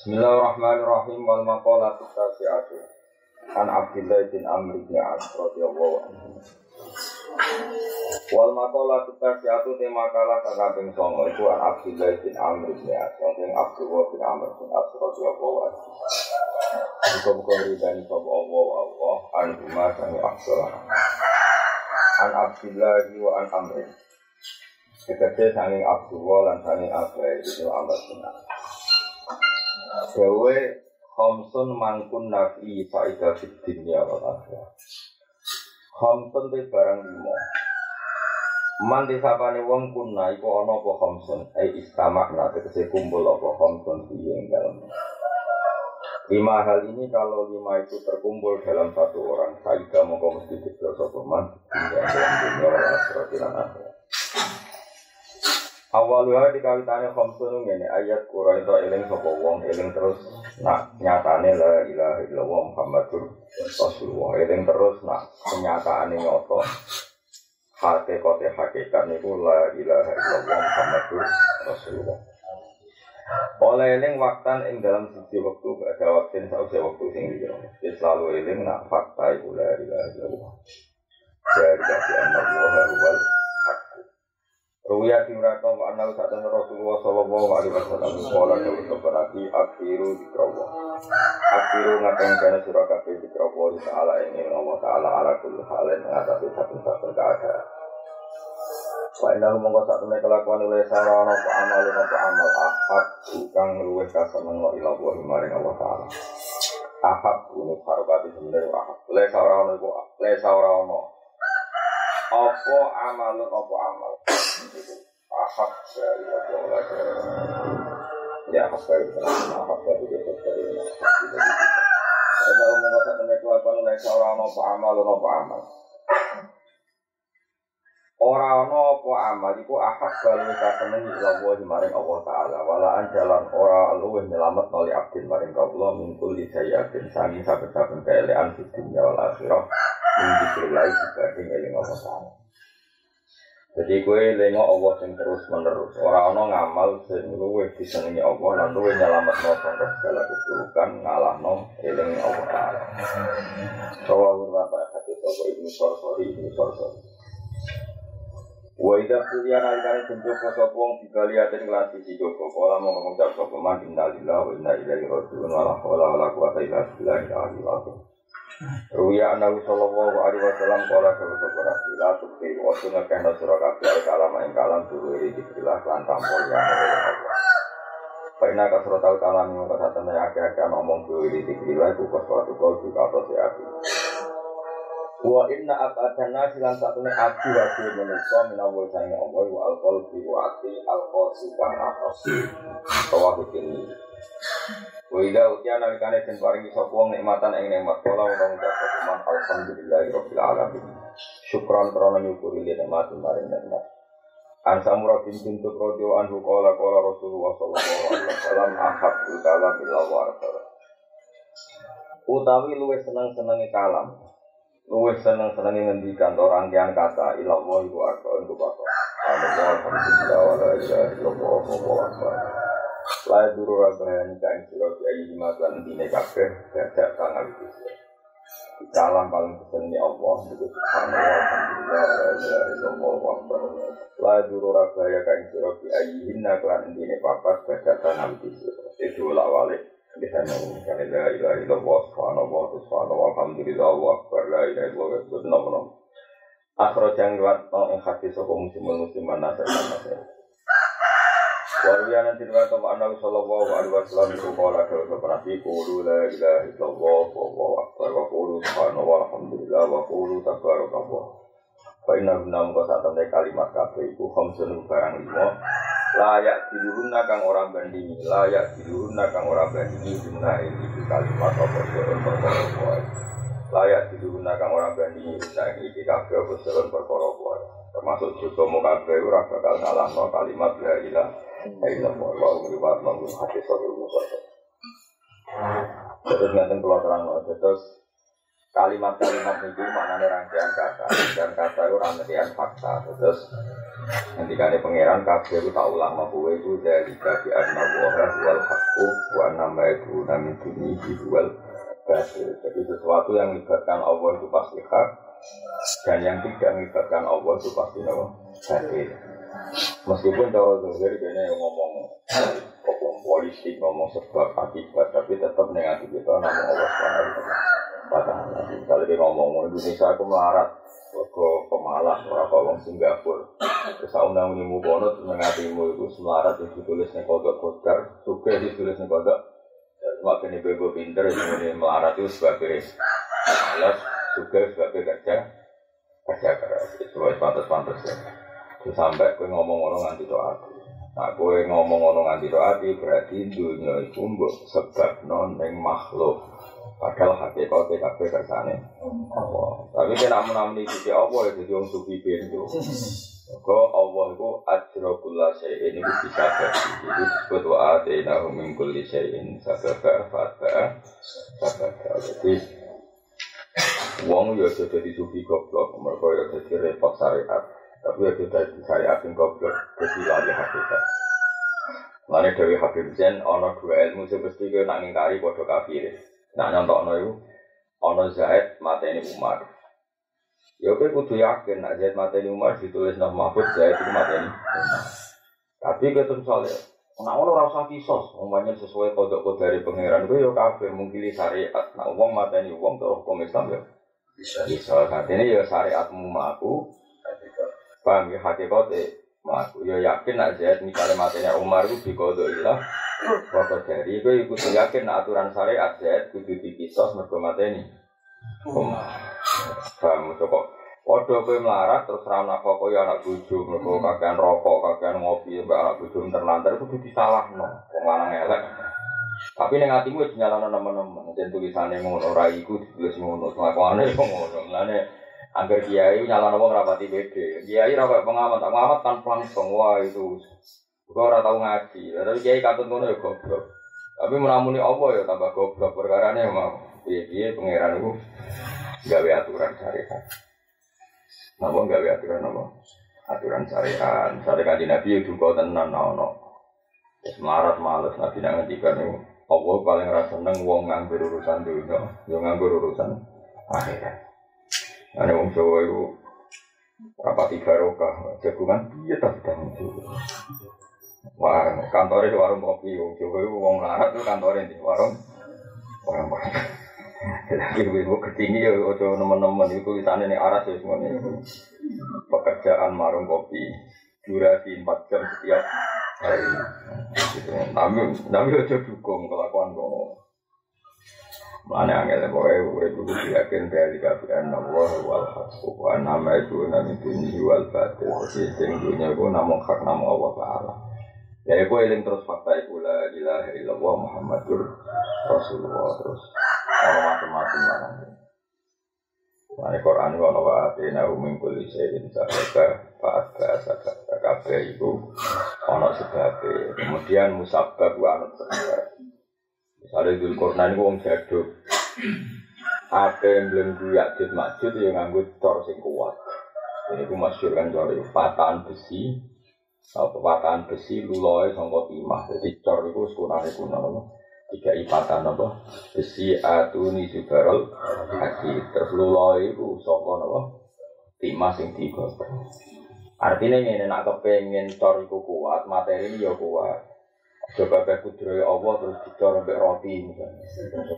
Bismillahirrahmanirrahim. Wal maqalatu tasi'atu. An Abdullah bin Amr bin As radhiyallahu anhu. Wal maqalatu tasi'atu tema kala kakabing songo itu an Abdullah bin Amr bin As. Yang Abdullah bin Amr bin As radhiyallahu anhu. Muka-muka ridhani sapa Allah Allah An Umar sani Abdullah An Abdullah wa an Amr. Kekece sanging Abdullah lan sanging Abdullah itu Amr bin As Dawe Khamsun mangkun nafi faida fid dunya wal akhirah. Khamsun te barang limo. Man disapane wong kunna iku ana apa khamsun? Ai istamak na tegese kumpul apa khamsun piye ing dalem. Lima hal ini kalau lima itu terkumpul dalam satu orang, faida mongko mesti dijelas apa man dunia dalam dunia wal Awalnya di kawitannya khamsun ngene ayat Quran itu eling sapa wong eling terus nak nyatane la ilaha illallah Muhammadur Rasulullah. Eling terus nak kenyataane nyoto hakikat hakikat niku la ilaha illallah Muhammadur Rasulullah. Oleh eling waktan ing dalam sisi waktu ada waktu sausi waktu sing liya. Selalu eling nak fakta iku la ilaha illallah. Dari kasih Allah wal Ruya timrata wa anna sa'atan Rasulullah sallallahu alaihi wasallam Kala dawu seberati akhiru dikrawa Akhiru ngateng kena surah kabeh dikrawa Ta'ala ingin Allah Ta'ala ala kulli halin Mengatasi satu-satu keadaan Wa inna mongko sak kelakuan oleh sarana apa amal apa amal ahad kang luwih kaseneng wa ila wa maring Allah taala. Ahad ini harokati sebenarnya ahad. Le sarana iku le sarana apa amalun apa amal ahab dari Allah ya ahab dari ahab dari dari ada omong kata mereka apa nih seorang apa amal apa amal. Orang apa amal iku ahab kalau kita seneng Allah maring Allah Taala. Walaan jalan ora luwih nyelamet noli abdin maring Allah mingkul di saya abdin sangi saben-saben keelean di dunia wal akhirah. Ing dibelai dibanding eling Allah Taala jadi gue lengok Allah yang terus menerus. Orang orang ngamal sing luwe disenengi Allah lan luwe nyelamat no sampai segala keburukan ngalah no eling Allah Taala. Sawa berapa hati sopo ibnu sorsori ibnu sorsori. Wa idza kuliya nalikane bentuk sapa wong digaliaten nglati si Joko kala mau mengucap sapa man innalillahi wa inna ilaihi raji'un wa la haula wa la quwata illa Ruya Nabi Sallallahu Alaihi Wasallam Kala kalau kepada sila Tukti waktu ngekehna surah kabeh Al kalam ing kalam dulu ini dibilah Lan tampol yang oleh Allah Baina kasro tau kalam yang kata tanda akeh-akeh ngomong dulu ini dibilah Iku suatu kau juga atau sehat Wa inna abadana silan satu ne adu adu manusia minawal sangi Allah wa alkohol wa ati alkohol sukang atas Tawa ini Wida utia nalikane den paringi nikmatan ing nikmat kala rabbil alamin. Syukran krana nyukuri nikmat maring nikmat. An bin radhiyallahu anhu qala qala Rasulullah sallallahu alaihi wasallam ahabbul kalam ila wa Utawi luwih seneng-senenge kalam. Luwih seneng-senenge ngendikan orang yang kata ila wa iku untuk apa. Alhamdulillah wa akbar. Lai duru rabahani kain siro di ayi matan dine kabeh Gajak tangan itu Salam paling pesennya Allah Itu subhanallah Lai duru rabahaya kain siro di ayi hinna Kelan dine papat Gajak tangan itu Itu ulah walik Bisa nyamukkan La ilaha illallah Subhanallah Subhanallah Alhamdulillah wa akbar La ilaha illallah Wa akbar Akhrojang liwat no ing hati soko muslimun musliman nasir nasir Warwiya nanti riwayat Abu Anawi sallallahu alaihi wasallam itu kala ke seperti qulu la ilaha illallah wa Allahu akbar wa qulu subhanallah walhamdulillah wa qulu tabarakallah. Fa inna guna muka saat temen kalimat kabeh iku khamsun barang lima layak diluruna kang orang bandingi layak diluruna kang orang bandingi guna ini kalimat apa sirun perkara kuat layak diluruna kang orang bandingi guna ini kabeh apa sirun perkara kuat termasuk juga muka kabeh ora bakal ngalahno kalimat la ilaha Terus terus kalimat-kalimat itu maknanya rangkaian kata. Dan kata itu rangkaian fakta. Terus Ketika ada pangeran kabeh itu tak ulama kowe itu dari kabi anna wa wal haqqu wa nama itu nami dunihi wal batil. Jadi sesuatu yang melibatkan Allah itu pasti hak dan yang tidak melibatkan Allah itu pasti nama. Meskipun cara zahir kayaknya yang ngomong ngomong politik, ngomong sebab akibat, tapi tetap negatif kita nama Allah taala. Misalnya dia ngomong Indonesia aku melarat, Kau pemalas, orang Singapura. Terus undang ini mukono, mengatimu itu semarat itu ditulis nih kodok kodar, suka ditulis nih kodok. Semakin ini bebo pinter, ini melarat itu sebagai malas, suka sebagai kerja, kerja keras. Itu pantas-pantas ya. Sampai kau ngomong orang anti doa. Nah, kau ngomong orang anti doa, berarti dunia itu sebab non yang makhluk. Padahal hakikatnya kabeh kersane Allah. Tapi kan namun namun iki Allah ya jadi wong sufi itu. Kok Allah itu ajra kula syai'in itu bisa jadi Itu disebut wa atina min kulli syai'in sababa fata sababa. Jadi Wong ya jadi sufi goblok, mereka ya jadi repot syariat. Tapi ya jadi syariat yang goblok, jadi lagi hakikat. Lalu dari Habib Zain, ono dua ilmu sebestinya nak ngingkari bodoh kafir. Nah nyontokno iku ana Zaid mateni Umar. Ya kowe kudu yakin nek Zaid mateni Umar ditulis nama Mahfud Zaid itu mateni Umar. Tapi ketemu soalnya Nah, ono ora usah kisos, umpamanya sesuai kodok dari pangeran gue yo kafir mungkin syariat. Nah, uang mateni uang terus hukum Islam ya bisa. Bisa. Saat ini ya syariatmu maku. Paham ya hakikatnya maku. Ya yakin nak Zaid misalnya mateni Umar itu di kodok ilah Bapak dari itu ikut yakin aturan syariat ya kudu dikisos mergo mateni. Paham kok Waduh kowe melarat terus ra ana kok ya anak bojo mergo kakean rokok, kakean ngopi mbak anak bojo terlantar kudu disalahno. Wong lanang elek. Tapi ning atimu wis nyalano nemen-nemen. Jen tulisane ngono ora iku ditulis ngono. Kelakuane kok ngono. Angger kiai nyalano wong rapati beda. Kiai ra pengamat, pengamat tanpa langsung wah itu Gue orang tahu ngaji, tapi kiai katut ngono ya goblok. Tapi menamuni apa ya tambah goblok perkara ini mau. Iya iya pangeran itu gawe aturan syariat. Napa gawe aturan apa? Aturan syariat. Misalnya kaji nabi itu kau tenan no. Semarat males nabi nang ngendikan itu. Allah paling rasa seneng wong nganggur urusan dunia, yo nganggur urusan akhirat. Ada wong Jawa itu rapati barokah, jagungan iya tapi dah Wah, kantornya di warung kopi, coba itu uang larat itu kantornya di warung warung kopi. Jadi ibu ketinggi ya, ojo teman-teman itu tulisannya ini aras ya semuanya. Pekerjaan warung kopi, durasi 4 jam setiap hari. Tapi, tapi ojo dukung kelakuan kok. Mana angel kowe itu kudu yakin dari kafiran Allah wal haq wa nama itu nami dunia wal batil. Jadi sing dunia ku namung hak namu Allah taala. Ya aku eling terus fakta itu la ilaha illallah Muhammadur Rasulullah terus orang macam-macam nanti. Nah, Quran itu ono atina min kulli syai'in sabaka fa'adba sabaka kabeh iku ono sebabe. Kemudian musabab wa anut sebab. Misalnya Dul Quran itu wong jaduk. Apa yang belum guyak jid majud yang nganggut cor sing kuat. Ini ku masyur kan cor patahan besi pepatahan besi luloi sangka timah. Jadi cor itu sekunane kuna apa? Tiga ipatan apa? Besi atuni jubarol haji. Terus luloi itu sangka apa? Timah sing tiga. Artinya ini nak kepengen cor itu kuat, materi ini ya kuat. Coba ke kudroy Allah terus dicor sampai roti misalnya.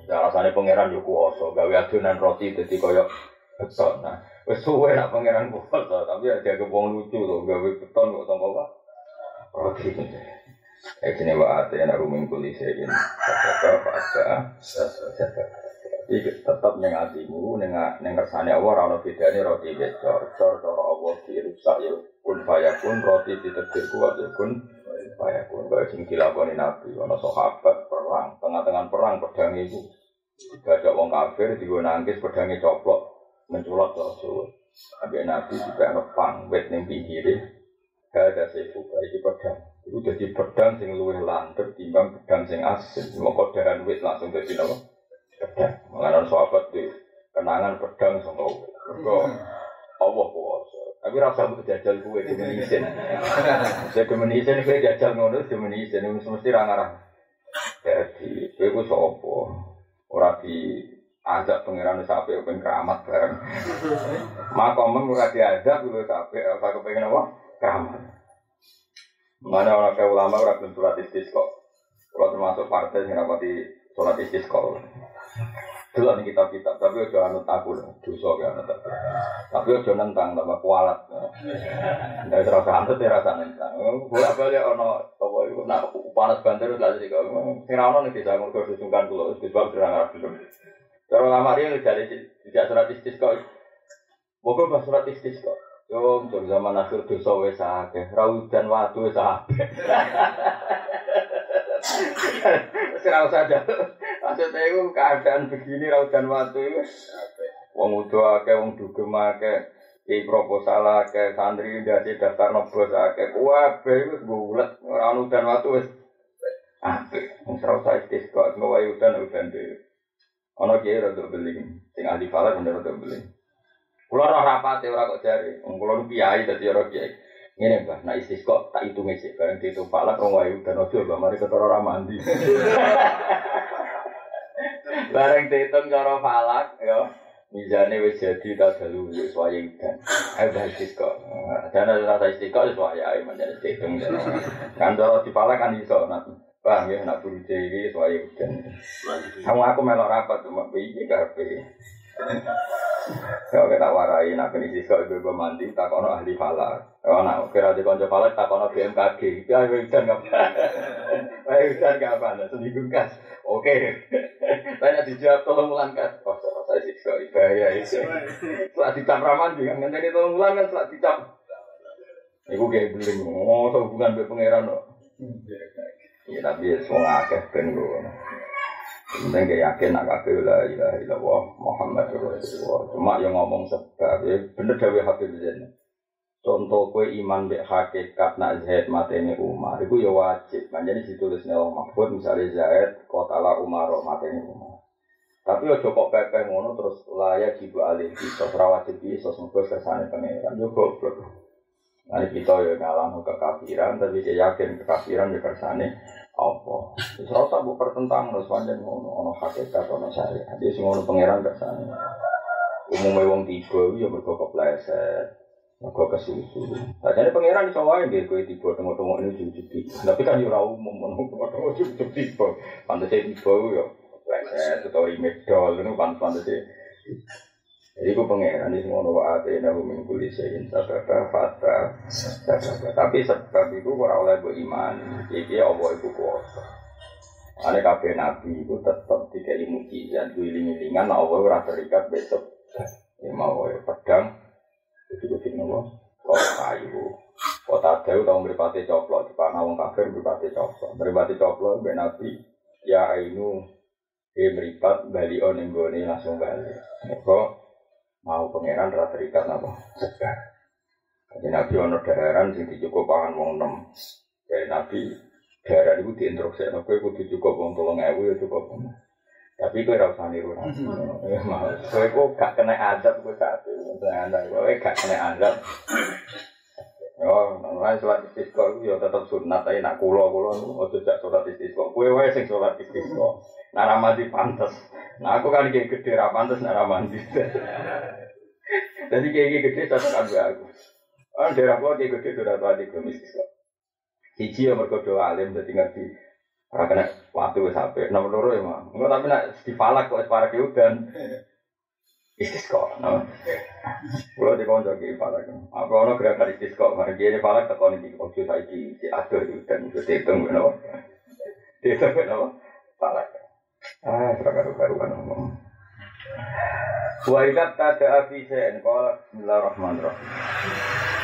Nah, alasannya pangeran yo kuoso, gawe adonan roti jadi koyok beton. Nah, suwe nak pangeran kuoso, tapi ada kebong lucu tuh, gawe beton kok tongkol apa? roti. Eh sini wa ate na rumin kuli sein. Sadaka Jadi tetap neng atimu, neng neng kersane Allah ono bedane roti becor. Cor cara Allah dirusak ya kun fayakun roti ditetir kuat ya kun fayakun. Kaya sing dilakoni Nabi ono sahabat perang, tengah-tengah perang pedang itu ada wong kafir, digo nangkis pedangnya coplok, menculot terus. Abi Nabi juga ada pang, wet pinggirnya, Gak ada sefuka, itu pedang. Itu jadi pedang sing luwih lantur timbang pedang sing asin. Mau kodaran wit langsung jadi apa? Mengenai sahabat di kenangan pedang sama Mereka Allah kuasa. Tapi rasa buat jajal kue di menisin. Saya di menisin kue jajal ngono di menisin mesti rangarang. Jadi kue ku sopo. Ora di ajak pangeran sapi pengen keramat bareng. Makomem ora diajak gue sapi apa pengen apa? Keramat. Mana orang kayak ulama orang belum surat kok. Kalau termasuk partai yang rapati sholat istisqa. Dulu nih kitab-kitab, tapi udah anut aku loh, dosa ya anut aku. Tapi udah nentang, tambah kualat. Nggak terasa anut ya rasa nentang. Boleh apa ya ono, apa itu, nak panas banter lah sih kau. Sing rawon nih bisa ngurus susungkan dulu, terus sebab sudah ngarap dulu. Kalau lama dia dari tidak surat istisqa. Pokoknya bahas surat istisqa. Yo, untuk zaman akhir dosa wes akeh, rawu dan watu wes akeh. Serau Maksudnya itu keadaan begini raudan waktu itu. Wong udah akeh, wong dugem akeh, di proposal akeh, santri dasi daftar nobos akeh, kuwabe itu bulat, orang waktu wis apik. Wong serau saya kok ngawai udan udan dhewe. Ana kiai rada beli, sing ahli falak bener rada beli. Kulo ora rapate ora kok jare, wong kulo kiai dadi ora kiai. Ini mbak, nah istisqo tak hitung sih, bareng dihitung falak rong wayu dan ojo mbak, mari ketara ora mandi. Bareng dihitung cara falak, ya. Mizane wis jadi tak dalu wis wae dan ayo istisqo. Dan ada rasa istisqo wis wae ae menjadi dihitung. Kan cara dipalak kan iso nak Paham ya, nak buru jadi soalnya hujan. Kamu aku melok rapat cuma begini karpe. Kalau kita warai, nak penisi kau ibu ibu mandi, tak kono ahli falak. Kalau nak kira di konco falak, tak kono BMKG. Ya ibu hujan nggak apa? Ayo hujan nggak apa? Seminggu kas. Oke. Tanya dijawab tolong ulang kas. Oh, saya sih kau bahaya itu. Setelah dicap raman juga, nanti tolong ulang kan setelah dicap. Ibu kayak beli, oh, hubungan be pangeran loh. Ya tapi semua akeh ben ngono. Penting kayak yakin nak kabeh la ilaha illallah Muhammad Rasulullah. Cuma yang ngomong sebab ya bener dawe Habib Zain. Contoh kue iman be hakikat nak Zaid mateni Umar, itu ya wajib. Manjani ditulis nih Mahfud misalnya Zaid kotala Umar mateni Umar. Tapi ojo kok pepe ngono terus layak jibu alih rawat jadi kisos mengko kersane pangeran yo goblok. Nah kita ya ngalam kekafiran, tapi dia yakin kekafiran ya kersane apa? Terus rasa bu pertentang terus panjang ngono, ono hakikat, ono syariat. Dia semua ono pangeran kersane. Umumnya wong tiga ya mergo kepleset, mergo kesusu. Jadi pangeran iso wae nggih kowe tiba tengok-tengok ini jujuki. Tapi kan ora umum ngono tengok-tengok jujuki tiba. Pantese tiba yo kepleset atau imedol ngono pantes-pantese. Jadi aku pangeran ini semua nawa ate nahu min kuli sayin sababa sababa. Tapi sebab itu ora oleh beriman. Jadi Allah itu kuasa. Ane kabeh nabi itu tetap tiga mukjizat, guling-gilingan Allah ora terikat besok. Ya mau pedang itu kucing nawa. Kau kayu. Kota Dewi tahu beripati coplok, di panah wong kafir beripati coplok. Beripati coplok, ben nabi ya ainu dia meripat bali on langsung balik. Kok mau pangeran rata terikat apa. Jadi Nabi ono daharan sing dicukup pangan wong enam. Jadi Nabi daharan itu diinstruksi, Nabi itu cukup wong tolong ewu ya cukup. Tapi gue rasa niru Nabi. Gue kok gak kena adab gue saat itu. Gue gak kena adab. Oh, nah, sholat istisqa itu ya tetap sunat, tapi nak kulo kulo itu ojo jak sholat istisqa. Kue wae sing sholat istisqa. Nak ramadi pantas. Nah aku kan kayak gede ra pantas nak ramadi. Jadi kayak gede satu kan aku. Ah daerah gua kayak gede sudah kemis istisqa. Hiji ya mergo doa alim dadi ngerti. Ora kena waktu wis sampe. Nomor loro ya mah. Enggak tapi nak falak kok para udan istisqa. Kulo di konco ki falak. Apa ono gerakan istisqa, mari dia falak tekoni iki ojo saiki si adoh dan itu dihitung ngono. Dihitung ngono. Falak. Ah, karu-karuan ngomong. Wa idza tada fi shay'in qala bismillahirrahmanirrahim.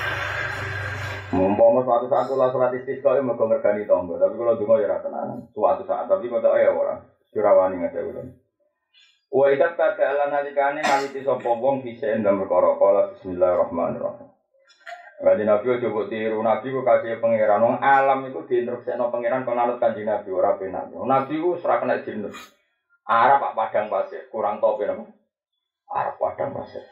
Mumpama suatu saat kula salat istisqa ya mergo ngergani tangga, tapi kalau donga ya ora tenan. Suatu saat tapi kok ya ora. Curawani ngene ulun. Wa idza tada ala nalikane naliti sapa wong bisa ndang perkara kala bismillahirrahmanirrahim. Nabi ojo kok tiru, Nabi kok kasih pangeran, wong alam itu diinstruksikan pangeran kon anut kanji Nabi ora penak. Nabi ku ora kena jinus. Arab pak padang pasir, kurang topi napa? Arab padang pasir.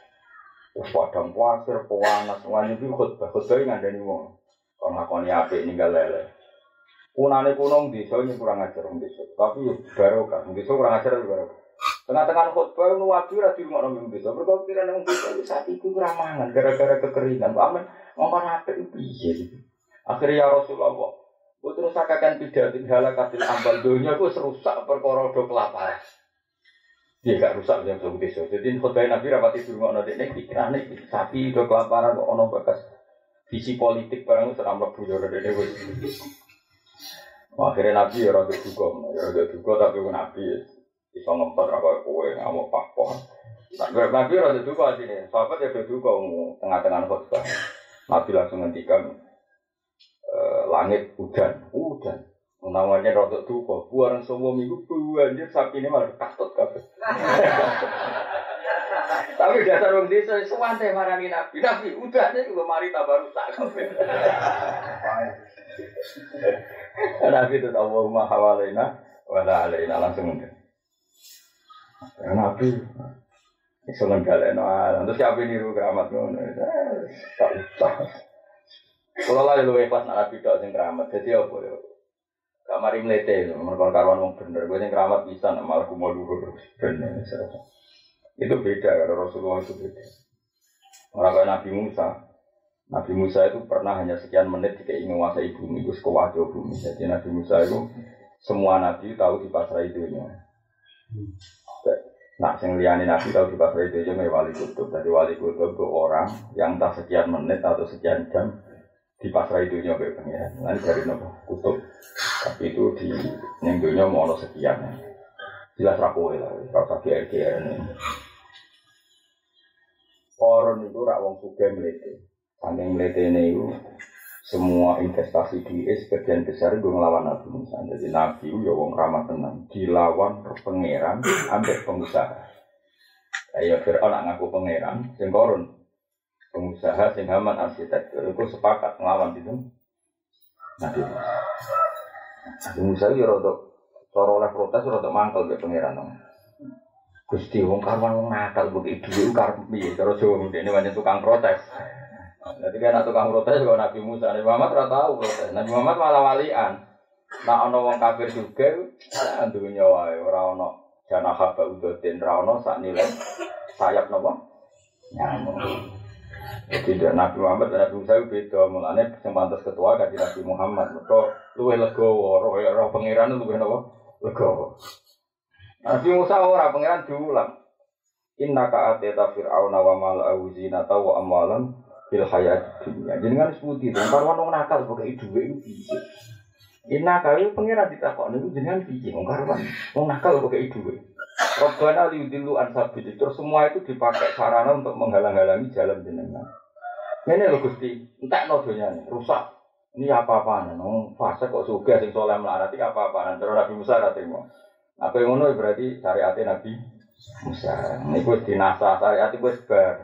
Terus padang pasir, pewanas, semuanya itu khutbah, khutbah yang ada nih wong. Kalau ngakoni apik ninggal lele. Kunane kuno desa ini kurang ajar wong desa. Tapi baru kan, desa kurang ajar baru. Tengah-tengah khutbah nu wabi ra di rumah nang desa. Mergo kira nang desa saat itu kurang mangan gara-gara kekeringan. Amin ngomong apik piye Akhirnya ya Rasulullah, Putus sakakan pidato halakatil ambal dunia itu serusak perkara kelaparan. Dia gak rusak yang sebut desa. Jadi khutbah Nabi rapati di rumah nanti ini pikiran ini sapi do kelaparan kok ono bekas visi politik barang itu seram lebu yo rada dewe. Akhirnya Nabi ya rada duga, ya rada duga tapi Nabi bisa ngempet apa kowe ngamuk pakpon. Nabi rada duga sini, sahabat ya rada duga tengah-tengah khutbah. Nabi langsung ngendikan Eh, langit hujan, hujan. Namanya rotok duka, buaran semua minggu banjir sapi ini malah katut kabeh. Tapi dasar wong desa suwante marani nabi, nabi udah deh juga mari tambah rusak kabeh. Nabi itu Allahumma hawalaina wala alaina langsung udah. Ya, nabi Iso nggaleno terus siapa niru keramat ngono. Tak usah. Kalau lah lu ikhlas nabi dok sing keramat, jadi apa ya? Gak mari melete, mereka karuan wong bener, gue sing keramat bisa, malah aku mau luhur bener. Itu beda kalau Rasulullah itu beda. Orang Nabi Musa, Nabi Musa itu pernah hanya sekian menit jika ingin menguasai bumi, itu sekewajo bumi. Jadi Nabi Musa itu semua Nabi tahu di pasrah idunya. Nah, yang liani Nabi tahu di pasrah idunya wali kutub. Jadi wali kutub itu orang yang tak sekian menit atau sekian jam di pasrah itu nyoba pengiran nanti dari nopo? Kutub. Tapi itu di neng dunia mau ono sekian. Jelas rapoe lah rasa GR GR ini. Koron itu rak wong melete saking melete ini itu semua investasi di sebagian besar itu ngelawan Nabi Musa. Jadi Nabi ya wong ramah tenang. Dilawan pangeran ambek pengusaha. Ayo Fir'aun ngaku pangeran, sing koron pengusaha sing aman arsitektur itu sepakat ngelawan itu. Nabi Musa itu rada cara oleh protes rada mangkel ke pangeran. Gusti wong karwan wong nakal begitu itu karep piye cara Jawa ini banyak tukang protes. Jadi kan tukang protes kalau Nabi Musa, Nabi Muhammad ora tahu protes. Nabi Muhammad malah walian. Nah ana wong kafir juga dunya wae ora ana jana haba udotin ra ana sak nilai sayap napa nyamuk. Tidak Nabi Muhammad dan Nabi Musa beda mulanya yang pantas ketua kan Nabi Muhammad. Mereka luwe legowo, roh roh pangeran luwe nopo legowo. Nabi Musa ora pangeran diulang. Inna ka ateta fir'aun wa mal auzinata wa amwalan fil hayat dunia. Jenengan sebuti dan karwan wong nakal pokoke dhuwit iku piye. Inna ka pangeran ditakoni niku jenengan piye wong karwan wong nakal pokoke dhuwit. Robbana liudilu ansabili. Terus semua itu dipakai sarana untuk menghalang-halangi jalan jenengan. Ini loh Gusti, entek no nih, rusak. Ini apa-apaan, nong fase kok suga sing soleh melarat ini apa-apaan. Terus Nabi Musa terima. Apa yang ngono berarti syariat Nabi Musa. Ini gue dinasa syariat gue sebar.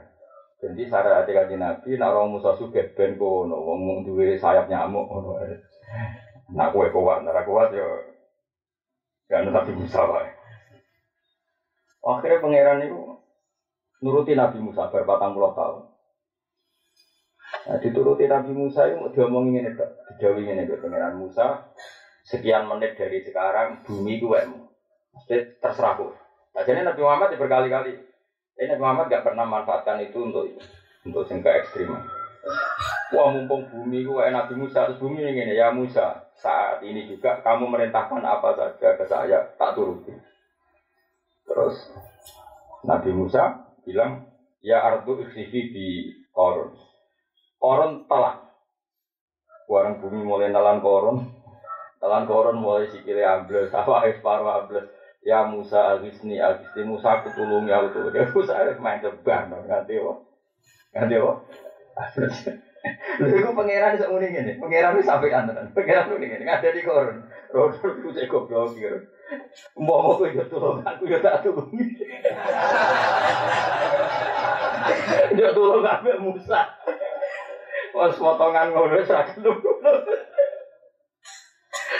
Jadi syariat kaji Nabi, nak orang Musa suga ben kono, wong duwe sayap nyamuk. Nak kue kuat, nak kuat yo. Gak Nabi Musa wae. Akhirnya pangeran itu nuruti Nabi Musa berpatang puluh tahun. Nah, dituruti Nabi Musa itu diomongin ini, dijawi ini pangeran Musa. Sekian menit dari sekarang bumi itu emu. Jadi terserah aku. Nah, jadi Nabi Muhammad berkali-kali. Ini Nabi Muhammad gak pernah manfaatkan itu untuk untuk sehingga ekstrim. Wah mumpung bumi gue Nabi Musa terus bumi ini ya Musa saat ini juga kamu merintahkan apa saja ke saya tak turuti. Terus Nabi Musa bilang, ya ardu ikhsifi di korun. Korun telak. Warang bumi mulai nalan korun. Nalan korun mulai sikile ambles, apa paru ambles. Ya Musa agisni agisni Musa aku tulung ya aku Ya Musa main terbang nganti wo. Nganti wo. Lha iku pangeran muni ngene. Pangeran wis sampe antenan. Pangeran ngene, ngade di koron. Rodo iku cek goblok. Mbok kowe yo tulung, aku yo tak tulung. Yo tulung kabeh Musa. Wes potongan ngono wis ra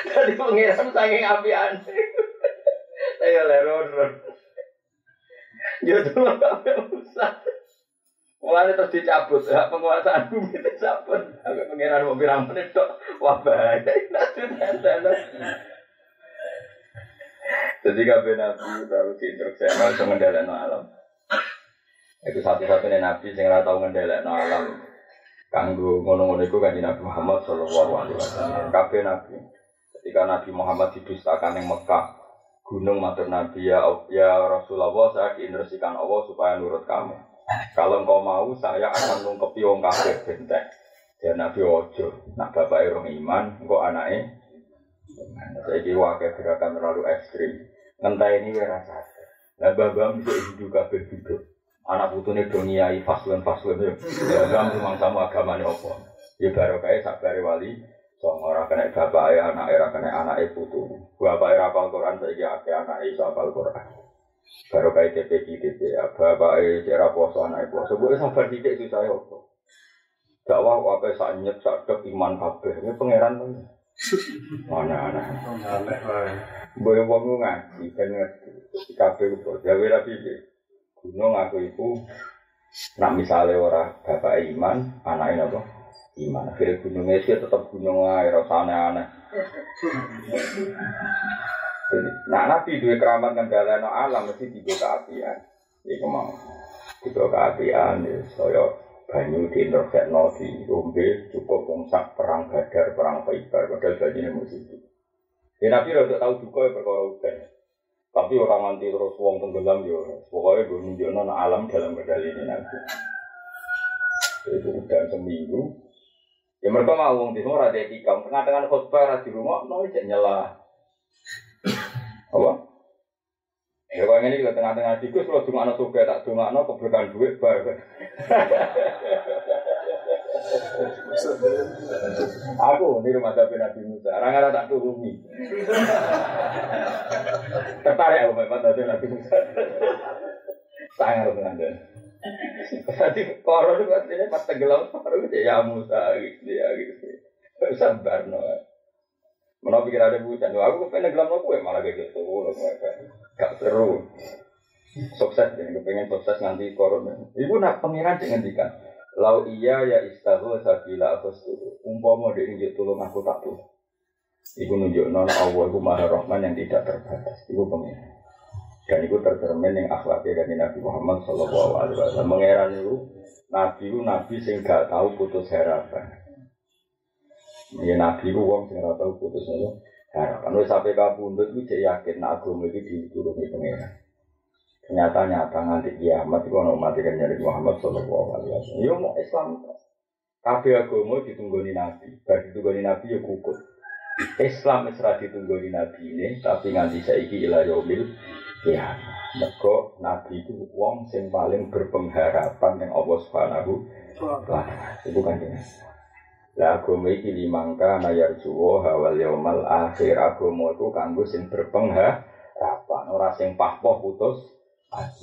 Jadi pangeran saking apian. Saya leron. Yo tulung kabeh Musa. Mulane terus dicabut hak penguasaan bumi dicabut. Sampai pengiran mau pirang menit tok. Wah bahaya. Jadi kabeh nabi tahu diinstruksi amal iso ngendhalekno alam. Itu satu-satunya nabi sing ora tau ngendhalekno alam. Kanggo ngono-ngono iku kanjeng Nabi Muhammad sallallahu alaihi wasallam. Kabeh nabi. Ketika Nabi Muhammad didustakan yang Mekah, gunung matur Nabi ya, ya Rasulullah saya diinstruksikan Allah supaya nurut kamu. Kalau engkau mau, saya akan nungkepi wong kafir benteng. Dan Nabi Ojo, nak bapak orang iman, engkau anaknya. Saya kira gerakan terlalu ekstrim. Ngentai ini ya rasa. Nah bapak bisa hidup kafir hidup. Anak putune doniai faslun faslun ya. Bapak memang sama agamanya apa. Ya baru kayak sabari wali. So orang kena bapak ya anak era kena anak putu. Bapak era apal Quran saya kira anak iso apal Quran. Baru TPK TP, bapak eh cara puasa anak puasa, gue sabar dikit sih saya apa. Dakwah apa sak nyet sak iman kabeh, ini pangeran tuh. Mana anak. Boleh wong ngaji kan ngerti. Kabeh itu jawe rapi deh. Gunung aku ibu nak misalnya orang bapak iman, anaknya apa? Iman. Akhirnya gunungnya sih tetap gunung air, rasanya aneh. Nah, Nabi dua keramat ngendhaleno alam mesti tiga keapian. Iku mau tiga keapian ya saya banyu di intersekno di ombe cukup wongsak perang badar, perang khaybar, padahal banyune mesti itu. Ya Nabi rada tahu juga ya perkara udan. Tapi orang nganti terus wong tenggelam ya, pokoknya gue nunjukno alam dalam kendali ini nanti. Itu udah seminggu. Ya mereka mau wong di semua ada etika, tengah-tengah khutbah di rumah, no nyela. Apa? Ya kalau ini juga tengah-tengah tikus, kalau cuma anak suka tak cuma anak keberkahan duit bar. Aku di rumah tapi Nabi Musa, orang ada tak turuni. Tertarik aku memang tapi Nabi Musa. Sangat dengan dia. Tadi koron itu artinya pas tenggelam, koron itu ya Musa gitu ya gitu. Sabar no. Mana pikir ada bucan, aku kepengen gelam aku malah gitu, gak seru. Sukses jadi kepengen sukses nanti corona. Ibu nak pengiran jangan dikan. Lau iya ya istahu sabila atas itu. Umpama dia injek tolong aku tak tuh. Ibu nunjuk non Allah ibu maha rahman yang tidak terbatas. Ibu pengiran. Dan itu tercermin yang akhlaknya dari Nabi Muhammad Shallallahu Alaihi Wasallam. Mengeran itu Nabi itu Nabi sing gak tahu putus harapan. Ya nabi ku wong sing ora tau putus ngono. Harapan wis sampe kabundut iki cek yakin nek agama iki diturunke pengen. Ternyata nyata nganti kiamat iku ono mati kan nyari Muhammad sallallahu alaihi wasallam. Yo mau Islam. Kabeh agama ditunggoni nabi. Bar ditunggoni nabi ya kukut. Islam wis ra ditunggoni nabi ini, tapi nganti saiki ila yaumil kiamat. Mergo nabi itu wong sing paling berpengharapan yang Allah Subhanahu wa taala. Itu kan lah agama iki limangka nayar juwo hawal yaumal akhir. Agama itu kanggo sing berpengharapan ora sing pahpoh putus.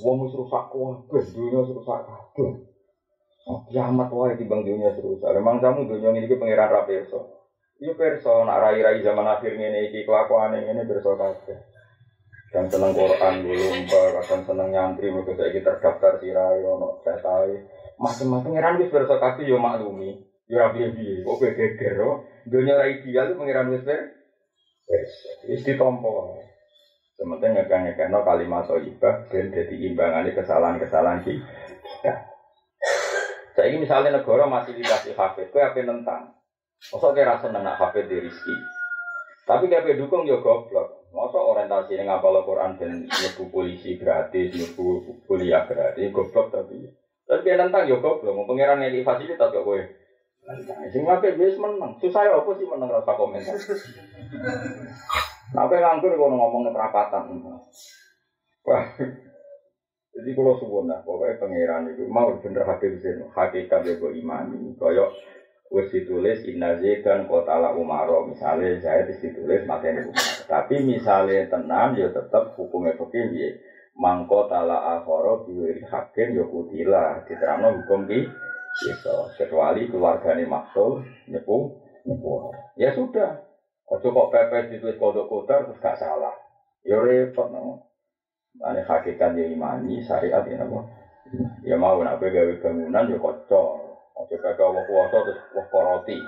Wong wis rusak kabeh dunya wis rusak kabeh. Oh, kiamat wae timbang dunya rusak. Memang kamu dunya ini pangeran ra perso iya perso nak rai-rai zaman akhir ngene iki kelakuane ngene perso kabeh. Yang seneng Quran dulu, kadang seneng nyantri, mereka saya terdaftar sirai, ono cetai, macam-macam. Pangeran wis perso kabeh yo maklumi. Ya piye piye, kok kowe geger oh. Dunia ra ideal itu pengiran wis ber. Wis ditompo. Sementing ngekang-ngekangno kalimat thayyibah ben dadi imbangane kesalahan-kesalahan kita. Saya ini misalnya negara masih dikasih hafid, kowe apa nentang? Masa kira seneng nak hafid di rizki? Tapi kayak dukung ya goblok. Masa orientasi yang ngapal Quran dan nyebu polisi gratis, nyebu kuliah gratis, goblok tapi. Tapi nentang ya goblok, mau pengiran yang fasilitas gak kowe. Sing ngake wis menang. Susah ya apa sih menang rasa komentar. Nah, nganggur kalau ngomong keterapatan. Wah, jadi kalau suwun lah, pokoknya pangeran itu mau bener hakikat hakikat ya gue imani. Koyok wis ditulis inna kan kota la umaro misalnya saya ditulis materi umar. Tapi misalnya tenang ya tetap hukumnya begini ya. Mangko tala akhoro biwiri hakim ya kutila diterangno hukum di Gitu. Kecuali keluarganya maksul, nyepu, nyepu. Ya sudah. Ojo kok pepes ditulis kodok kotor terus gak salah. Ya repot no. Ini hakikat yang imani, syariat ya nopo. Ya mau nak gawe bangunan ya kocok. Ojo kagak kuasa terus wah koroti.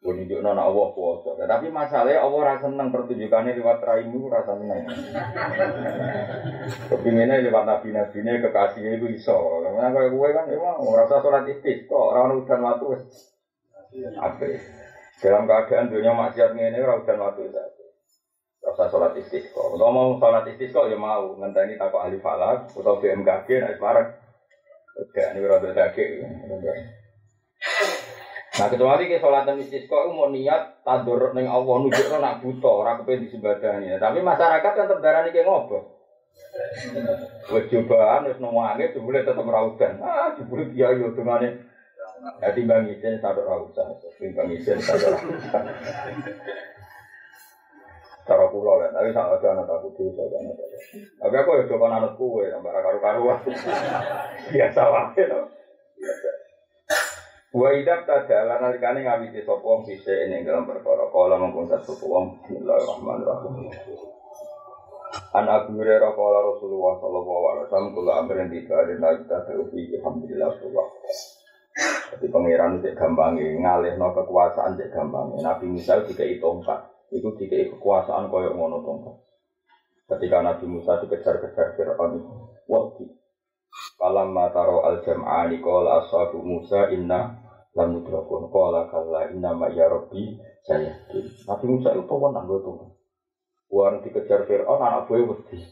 Gue nona Allah kuasa. Tapi masalahnya Allah rasa seneng pertunjukannya lewat raimu rasa seneng. Kepinginnya lewat nabi-nabi ini kekasihnya itu iso. Karena kayak gue kan emang merasa sholat istis kok orang udan waktu apa? Dalam keadaan dunia maksiat ini orang udan waktu saja. Rasa sholat istisqa. Kalau mau sholat istisqa ya mau ngenteni takut ahli falak atau BMKG naik parek. Udah ini rada daging. Nah kecuali ke sholat istisqa itu mau niat tadur neng Allah nunjuk nak buta orang kepen disembadani. Tapi masyarakat kan terdarah nih ngobrol. Wes cobaan wis nongwange jebule tetep raudan. Ah jebule dia yo dungane. Ya timbang isin sadar ra usah. Timbang isin sadar cara pulau kan, tapi sama aja anak aku dosa kan. Tapi aku ya coba anak kue, tambah karu-karuan. Biasa wae loh. Biasa. Wa idab tada lan nalikane ngawiti sapa wong bisa ing dalam perkara kala mengkon sapa wong bismillahirrahmanirrahim. An Abu Hurairah qala Rasulullah sallallahu alaihi wasallam kula amrin di kare kita taufi alhamdulillah Allah. Tapi pangeran itu gampang ngalihno kekuasaan cek gampang. Nabi Musa juga itu empat. Itu tidak kekuasaan koyok ngono tongkat. Ketika Nabi Musa dikejar-kejar Fir'aun itu, waktu Falam mataro al jam'ani qala ashabu Musa inna lam nudrakun qala kalla inna ma ya rabbi saya Nabi Musa itu wenang go to. Warang dikejar Fir'aun anak gue wedi.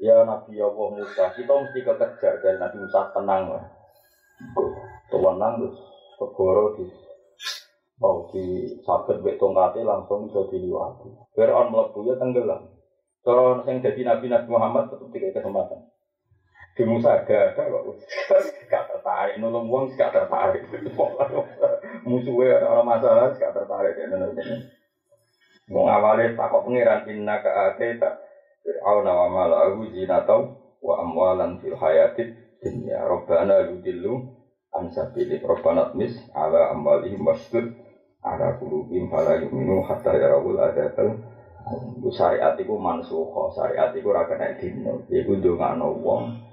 Ya Nabi Allah Musa, kita mesti kekejar dan Nabi Musa tenang lah. Tenang terus segoro di mau di sakit bek tongkatnya langsung bisa diliwati. Fir'aun melebu ya tenggelam. Kalau yang jadi Nabi Nabi Muhammad tetap tidak kesempatan. Ada kok. Gak tertarik, nolong uang gak tertarik. Musuhnya orang masalah gak tertarik. Mau awalnya takut pengiran inna ke tak Fir'aun wa malahu zinatau wa amwalan fil hayatid dunya. Rabbana yudillu an sabili Rabbana tmis ala amwalihim wasdud ala kulubim fala yu'minu hatta yarawul adatal syariat itu mansuho syariat itu raga naik dino itu dongakno wong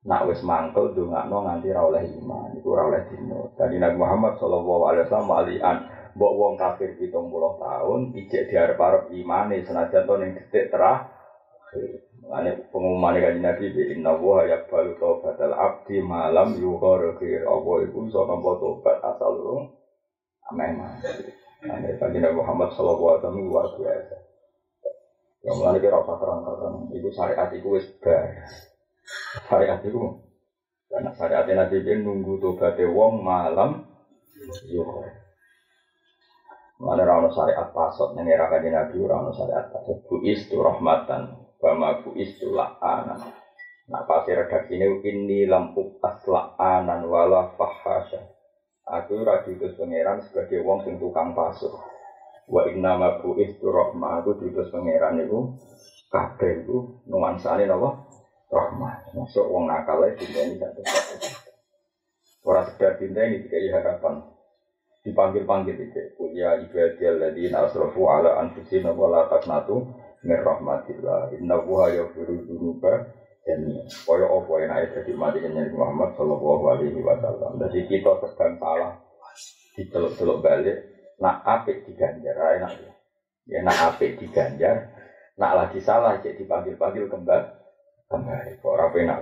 nak wis mangkel dongakno nganti ra oleh iman iku ra oleh dino dan Nabi Muhammad sallallahu alaihi wasallam alian mbok wong kafir 70 tahun ijek diarep-arep imane senajan to ning detik terah Ane pengumuman kanjeng Nabi bi inna wa yaqbalu taubatal abdi malam yughfir apa iku iso nampa tobat asal urung memang. Nabi Muhammad Sallallahu Alaihi Wasallam luar biasa. Yang mulai kira apa terang-terang, itu syariat itu wis bar. Syariat itu, karena syariat Nabi itu nunggu tobatnya wong malam, yuk. Mana rano syariat pasot, yang era kaji Nabi rano syariat pasot. Buis tu rahmatan, bama buis tu la'anan. Nah pasti redaksi ini, ini lampu asla'anan wala fahasya. Aku radi diutus pangeran sebagai wong sing tukang pasuh. Wa inna ma bu'istu rahmah aku diutus pangeran itu kabeh itu nuansane napa? Rahmah. Masuk wong nakal iki ini satu satu. Orang sekedar cinta ini dikai harapan dipanggil-panggil itu. Kuliah ibadiyal ladina asrafu ala anfusina wa la taqnatu min rahmatillah. Inna wuha yaghfiru dzunuba dan koyo opo yang ayat jadi mati Muhammad Shallallahu Alaihi Wasallam. Jadi kita sedang salah diceluk-celuk balik, nak apik diganjar, enak ya. Ya nak apik diganjar, nak lagi salah jadi dipanggil-panggil kembali, kembali. Kok orang penak.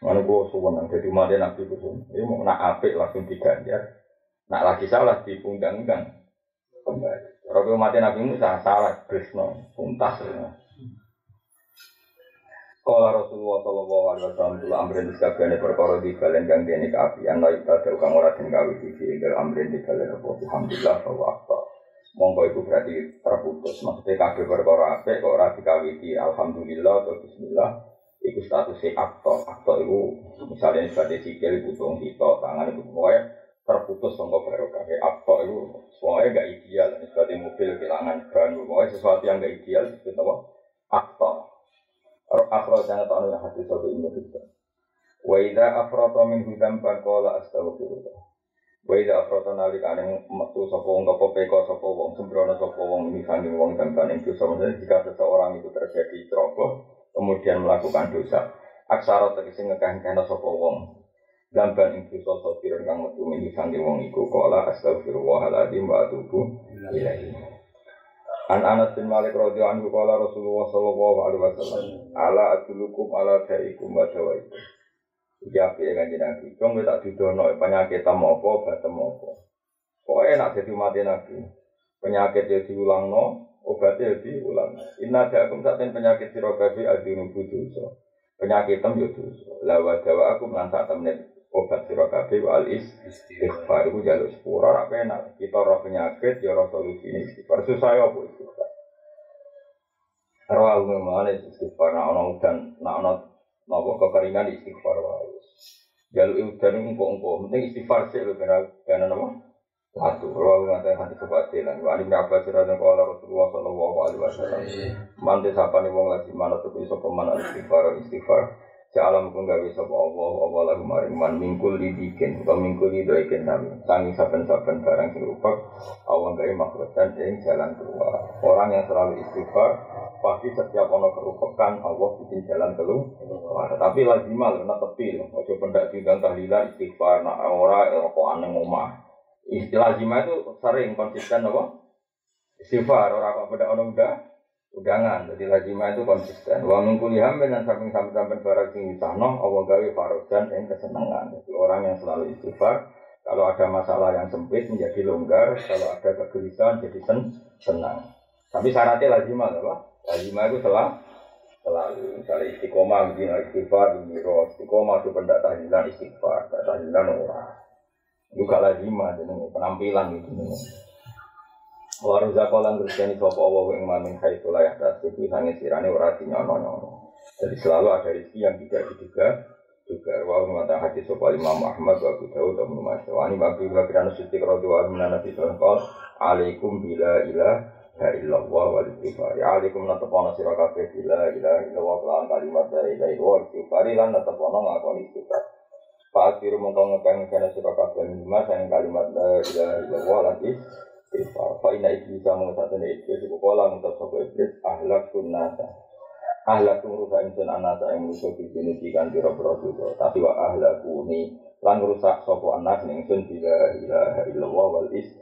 Mana gue suwenang jadi mati Nabi itu Ini mau nak apik langsung diganjar, nak lagi salah dipundang-undang kembali. Orang mati Nabi Musa salah, Krishna, tuntas. Kala Rasulullah sallallahu alaihi wasallam kula amrin disabane perkara di balen kang dene kaapian la ibadah kang ora den gawe iki ing amrin di balen apa. Alhamdulillah bahwa apa monggo itu berarti terputus. Maksudnya kabeh perkara apik kok ora dikawiti. Alhamdulillah atau bismillah iku statusnya aktor. Aktor itu misalnya sebagai sikil butuh kita tangan itu pokoknya terputus sangka barokah. Aktor itu semuanya gak ideal. Seperti mobil kehilangan ban pokoknya sesuatu yang gak ideal itu apa? Aktor. Akhraj sana ta'ala yang hadis sabi ini kita. Wa idza afrata min hudam faqala astaghfirullah. Wa idza afrata nalikane metu sapa wong apa peko sapa wong sembrono sapa wong sanging wong dan jika seseorang itu terjadi ceroboh kemudian melakukan dosa. Aksara tegese ngekeh-kehna sapa wong? Gambar ing dosa sopiran kang metu minggu sange wong iku astagfirullahaladzim wa atubu ilaihi. An Anas bin Malik radhiyallahu anhu Rasulullah sallallahu alaihi wasallam ala adulukum ala daikum wa dawaikum. Iki api ya kanji nabi Kong tak didono penyakit apa batem apa. Pokoknya enak jadi mati nabi. Penyakit ya diulang no Obatnya ya diulang Inna da'akum satin penyakit sirogabi adinubu dosa Penyakit tem ya dosa Lawa dawa aku melantak temenit obat sira kabeh wal istighfar iku jaluk sepura ora penak. Kita roh penyakit ya roh ini istighfar susah ya apa istighfar Rawa ngomongane istighfar nak ana udan nak ana napa kekeringan istighfar wae. Jaluk udan engko-engko penting istighfar sih lho ben ben napa satu, rawa ngatain hati sebatilan. Wa alim apa sirah dan kawala Rasulullah Sallallahu Alaihi Wasallam. Mantis apa nih wong lagi mana tuh bisa pemanah istighfar istighfar. Ja'alam pun gawe sapa Allah Allah lagu maring man mingkul dibikin atau mingkul didoikin kami sangi saben-saben barang sing rupak Allah gawe makhrajan ing jalan keluar orang yang selalu istighfar pasti setiap ono kerupakan Allah bikin jalan keluar tapi lagi mal kena tepi ojo pendak tinggal tahlilan istighfar nak ora kok aneh omah istilah lazima itu sering konsisten apa? Istighfar ora kok beda ono udah udangan. Jadi lazimah itu konsisten. Wa min kulli hammin dan samping samping samping barang sing disahno Allah gawe farojan yang kesenangan. Jadi orang yang selalu istighfar kalau ada masalah yang sempit menjadi longgar. Kalau ada kegelisahan jadi sen senang. Tapi syaratnya lazimah apa lazimah itu telah selalu misalnya istiqomah begini istighfar begini roh. Istiqomah itu pendak tahlilan istighfar. Tahlilan orang juga lazimah jadi penampilan gitu Waru zakolan berjani sopo Allah yang mamin hai sulayah itu sange sirane ora dinyono nyono. Jadi selalu ada rezeki yang tidak diduga juga. Wa mengatakan hadis sopo Imam Ahmad wa Abu Dawud dan Ibnu Majah. Wa ani babi wa kirana siti radhiyallahu anhu nabi alaikum bila ilah la illallah wal istighfar. Alaikum natapana sira kabeh bila ilah illallah kelawan kalimat la ilaha illallah istighfar lan natapana ngakoni istighfar. Pak Akiru mongkong ngekang ngekang sira kabeh sayang kalimat la ilaha illallah lan istighfar. Fa ina iblis sama satu iblis iku pola ngutus sapa iblis ahlak sunnata. Ahlak rusak insun anasa yang musuh bibini kan biro-biro Tapi wa rusak sopo anak ning sun bila ilaha illallah wal istighfar.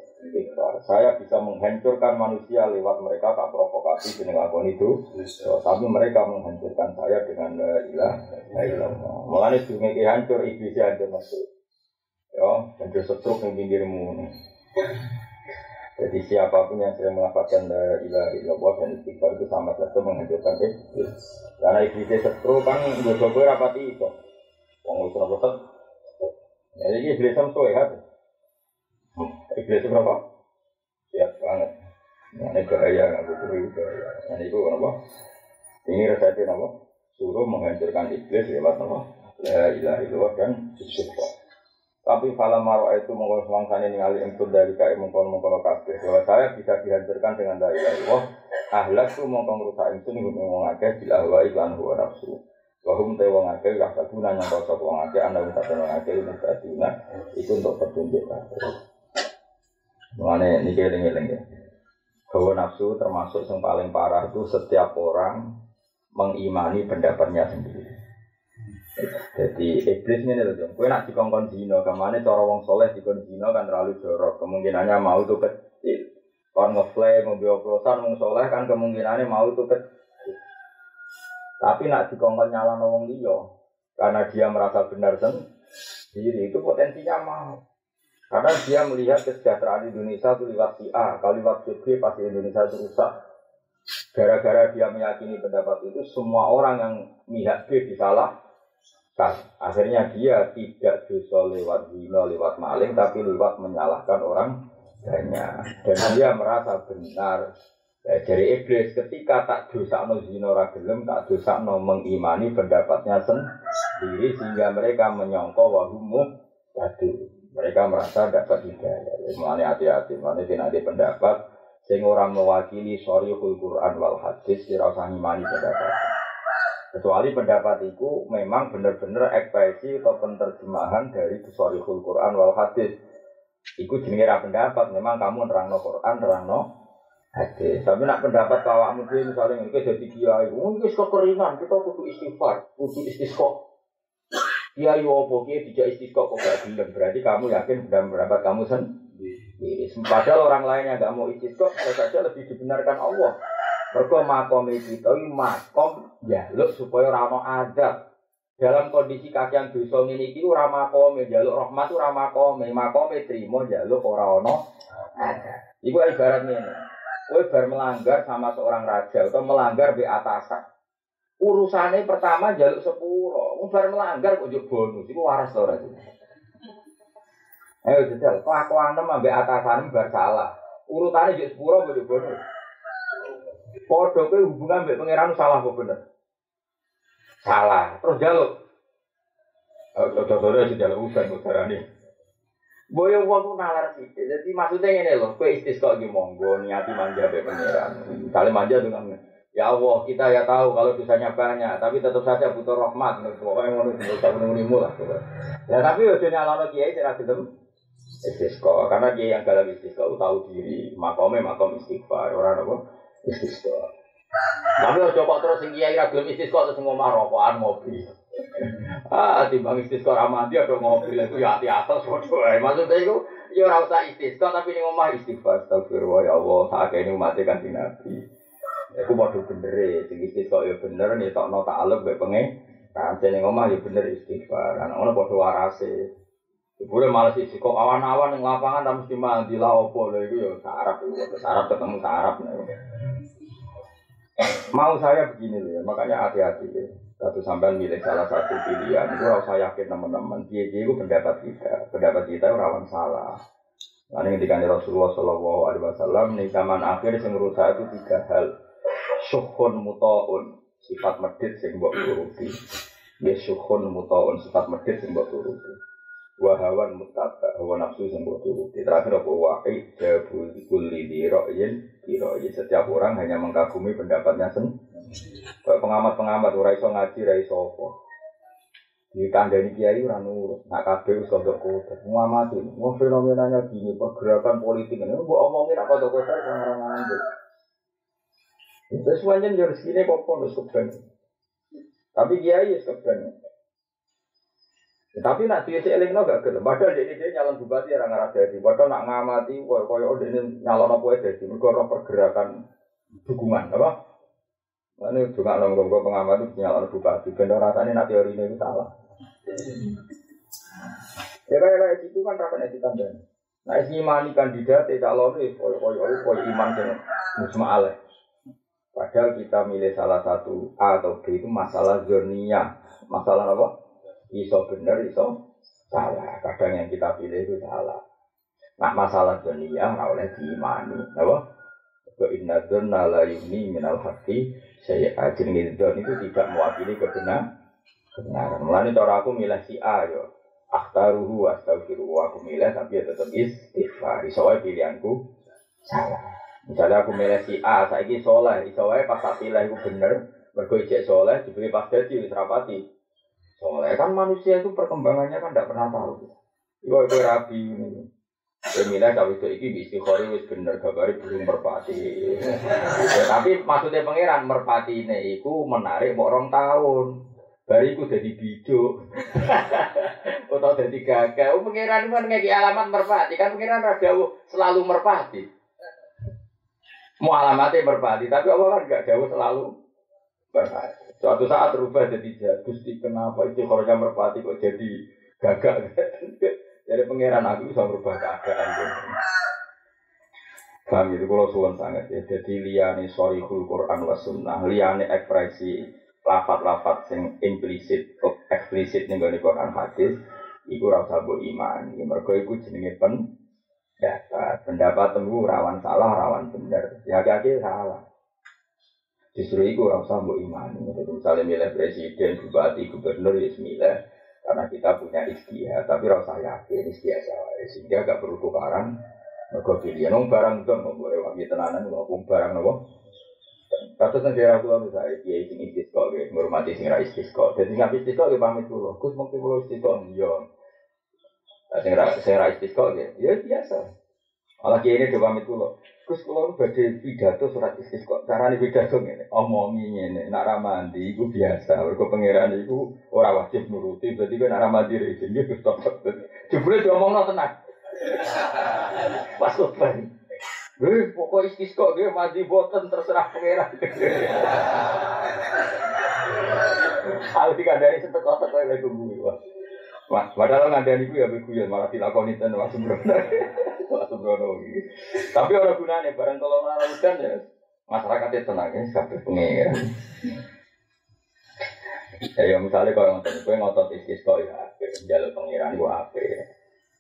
Saya bisa menghancurkan manusia lewat mereka tak provokasi dengan akun itu. So, tapi mereka menghancurkan saya dengan la ilaha illallah. Mulane dunge hancur iblis hancur masuk. Yo, hancur setruk ning pinggirmu. Jadi siapa pun yang sering melakukan la ilaha illallah dan istighfar itu sama saja menghancurkan iblis. Karena iblis setru kan gue coba rapati itu. Wong itu apa Jadi iblis itu sehat. Iblis berapa? Ini bahaya nggak butuh bahaya. Nah itu apa? Ini resepnya apa? Suruh menghancurkan iblis lewat apa? La ilaha illallah dan istighfar. Tapi fala maro itu mengkon semangsane ningali ingsun dari kae mengkon mengkon kabeh. Bahwa saya bisa dihancurkan dengan dari Allah. Ahlak tu mongkon rusak ingsun ing wong akeh bila wa iklan huwa nafsu. Wa hum te wong akeh ya kaduna yang kok wong satu wong akeh ini kaduna itu untuk petunjuk kabeh. Mane niki eling-eling ya. Bahwa nafsu termasuk yang paling parah itu setiap orang mengimani pendapatnya sendiri. Jadi iblis ini loh dong. Kue nak dikongkon zino, ke mana cara wong soleh dikon zino kan terlalu jorok. Kemungkinannya mau tuh kecil. Kon mobil oplosan, wong soleh kan kemungkinannya mau tuh kecil. Tapi nak dikongkon nyala wong liyo, karena dia merasa benar sendiri itu potensinya mau. Karena dia melihat kesejahteraan Indonesia itu lewat si A, kalau lewat si B pasti Indonesia itu rusak. Gara-gara dia meyakini pendapat itu, semua orang yang mihak B disalah, Akhirnya dia tidak dosa lewat zina, lewat maling, tapi lewat menyalahkan orang banyak. Dan dia merasa benar. Ya, dari iblis ketika tak dosa no zina ragelem, tak dosa no mengimani pendapatnya sendiri sehingga mereka menyongko wahumu tadi. Mereka merasa dapat hidayah. Mulanya hati-hati, mulanya tidak ada pendapat sehingga orang mewakili sorry Quran wal hadis, tidak usah ngimani pendapat. Kecuali pendapat itu memang benar-benar ekspresi atau penerjemahan dari Busorihul Quran wal Hadis. Iku jenis pendapat, memang kamu nerangno Quran, nerangno hadis. Tapi nak pendapat bahwa mungkin misalnya ini jadi kiai, mungkin kekeringan, kita kudu istighfar, kudu istisqo. Iya yo opo kiai dijak istisqa kok gak gelem. Berarti kamu yakin benar pendapat kamu sendiri. Padahal orang lain yang gak mau istisqa bisa saja lebih dibenarkan Allah. Mergo makom kita makom jaluk supaya rano adab. Dalam kondisi kakian dosa ini iki ora makome jaluk rahmat ora makome, makome trimo jaluk ora ono ada. Iku ibarat ngene. Kowe bar melanggar sama seorang raja atau melanggar di atasan. Urusannya pertama jaluk sepuro. Bar melanggar kok juk bonus. Iku waras to ora Ayo jajal, kelakuan ambek atasan bar salah. Urutannya juk sepuro kok juk bonus. Podo kowe hubungan mbek pangeran salah kok bener. Salah. Terus jaluk. Dodore sing jaluk udan kok darane. Boyo wong nalar sih. Jadi maksudnya ini loh, kowe istisqa iki monggo niati manja mbek pangeran. Kali manja dengan Ya Allah, kita ya tahu kalau dosanya banyak, tapi tetap saja butuh rahmat. Pokoknya ngono usah menunggu lah. Ya tapi udah nyalano kiai tidak gelem istisqa, karena dia yang galau istisqa tahu diri, makomnya makom istighfar, orang apa istisqa. Tapi ojo kok terus sing kiai ra gelem istisqa terus ngomah rokokan mobil. Ah, timbang istisqa ra mandi ada mobil itu ya hati atas foto. Maksudnya itu ya ora usah istisqa tapi ning omah istighfar astagfirullah ya Allah sakene umat kanjeng Nabi. Iku padha bener e, sing istisqa ya bener ngetokno takluk mek pengen. Kan ning omah ya bener istighfar. Ana ono padha warase. Boleh malah sih kok awan-awan yang lapangan tak mesti mandi lah opo iku ya sarap itu sarap ketemu sarap. Mau saya begini loh ya, makanya hati-hati ya. Satu sampai milih salah satu pilihan itu saya yakin teman-teman. Dia itu pendapat kita, pendapat kita rawan salah. Lalu ketika Rasulullah Shallallahu Alaihi Wasallam nih zaman akhir yang itu tiga hal suhun mutaun sifat medit sing mbok turuti. Ya suhun mutaun sifat medit sing mbok turuti. Wahawan mutaba hawa nafsu sing mbok turuti. Terakhir apa? Wa'i jabul kulli di ro'yin di ro'yin. Setiap orang hanya mengkagumi pendapatnya sendiri pengamat-pengamat ora iso ngaji ora iso apa? Di kandani kiai ora nurut. Nak kabeh wis kodok kodok. Ngamati wong fenomenanya gini pergerakan politik ini. Mbok omongin apa kodok kodok orang itu semuanya jadi sini kok pun keban. Tapi kiai ya keban. Tapi nak dia si eling gak gelem. Padahal dia dia nyalon bupati orang arah jadi. Padahal nak ngamati, koyo koyo ini nyalon apa ya jadi. Mereka pergerakan dukungan, apa? Ini juga orang gue pengamat itu nyalon bupati. Bener rasanya nak teori ini salah. Ya kayak kayak itu kan rapat etika dan. Nah, imani kandidat, tidak itu koyo koyo koyo iman sing musma aleh. Padahal kita milih salah satu A atau B itu masalah zonia. Masalah apa? Iso bener, iso salah. Kadang yang kita pilih itu salah. Nah masalah zonia nggak oleh diimani. Apa? Wa inna dzanna la yuni minal haqqi saya ajin itu tidak mewakili kebenaran. Kebenaran. Mulane cara aku milih si A yo. Akhtaruhu astagfirullah aku milih tapi ya tetap istighfar. Soalnya pilihanku salah. Misalnya aku milih si A, saya ini soleh, iso wae pas tak pilih itu bener, mergo ijek soleh, dibeli pas jadi wis rapati. Soleh kan manusia itu perkembangannya kan tidak pernah tahu. Iku itu rabi ini. Milih tapi itu iki bisa khori wis bener gabari burung merpati. ya, tapi maksudnya pangeran merpati ini itu menarik mau orang tahun. Bariku jadi bijo. Atau jadi gagah. Oh, pangeran kan ngeki alamat merpati. Kan pangeran ada selalu merpati. Mau alamatnya merpati, tapi Allah kan gak jauh selalu merpati. Suatu saat berubah jadi jahat. Kenapa itu kalau merpati kok jadi gagak? Jadi pangeran aku bisa berubah keadaan. Kami itu kalau suwon sangat ya. Jadi liane sorihul Quran wa sunnah, liane ekspresi lafat-lafat yang implisit, eksplisit nih Quran hadis, iku rasa bu iman. Mereka iku jenenge pen dapat pendapat temu rawan salah rawan benar. Ya kaki salah. Justru itu rasa mau imani misalnya milih presiden bupati gubernur ya milih. Karena kita punya istilah tapi rasa yakin istilah saya. Sehingga gak perlu tukaran. Mereka pilihan nong barang itu nggak boleh wangi tenanan nggak barang nopo Kasus yang daerah gua misalnya dia sing istisqo, menghormati sing ra istisqo. Jadi nggak istisqo, dia pamit dulu. Gus mungkin pulau istisqo, iya. Nah, sing ra sing ra ya, ya biasa. Malah ini coba pamit dulu. Gus kalau badhe pidato surat istisqa. Carane pidato ngene, omongi ngene, ra mandi biasa. Mergo pangeran iku ora wajib nuruti, berarti kan nak ra mandi rezeki nggih Gus tok. Jebule diomongno tenang. Pas ben. Wih, pokok istisqa dia mandi boten terserah pangeran. Dikandani sentek kotak kaya tunggu. Wah, padahal ngandani ku ya beku ya malah dilakoni ten Sembrono. Mas Sembrono iki. Tapi ora gunane bareng kalau ora udan ya masyarakat itu tenang ya kabeh pengen. Ya, ya misalnya kalau ngotot, gue ngotot istisqo ya, jalur pengiran gue apa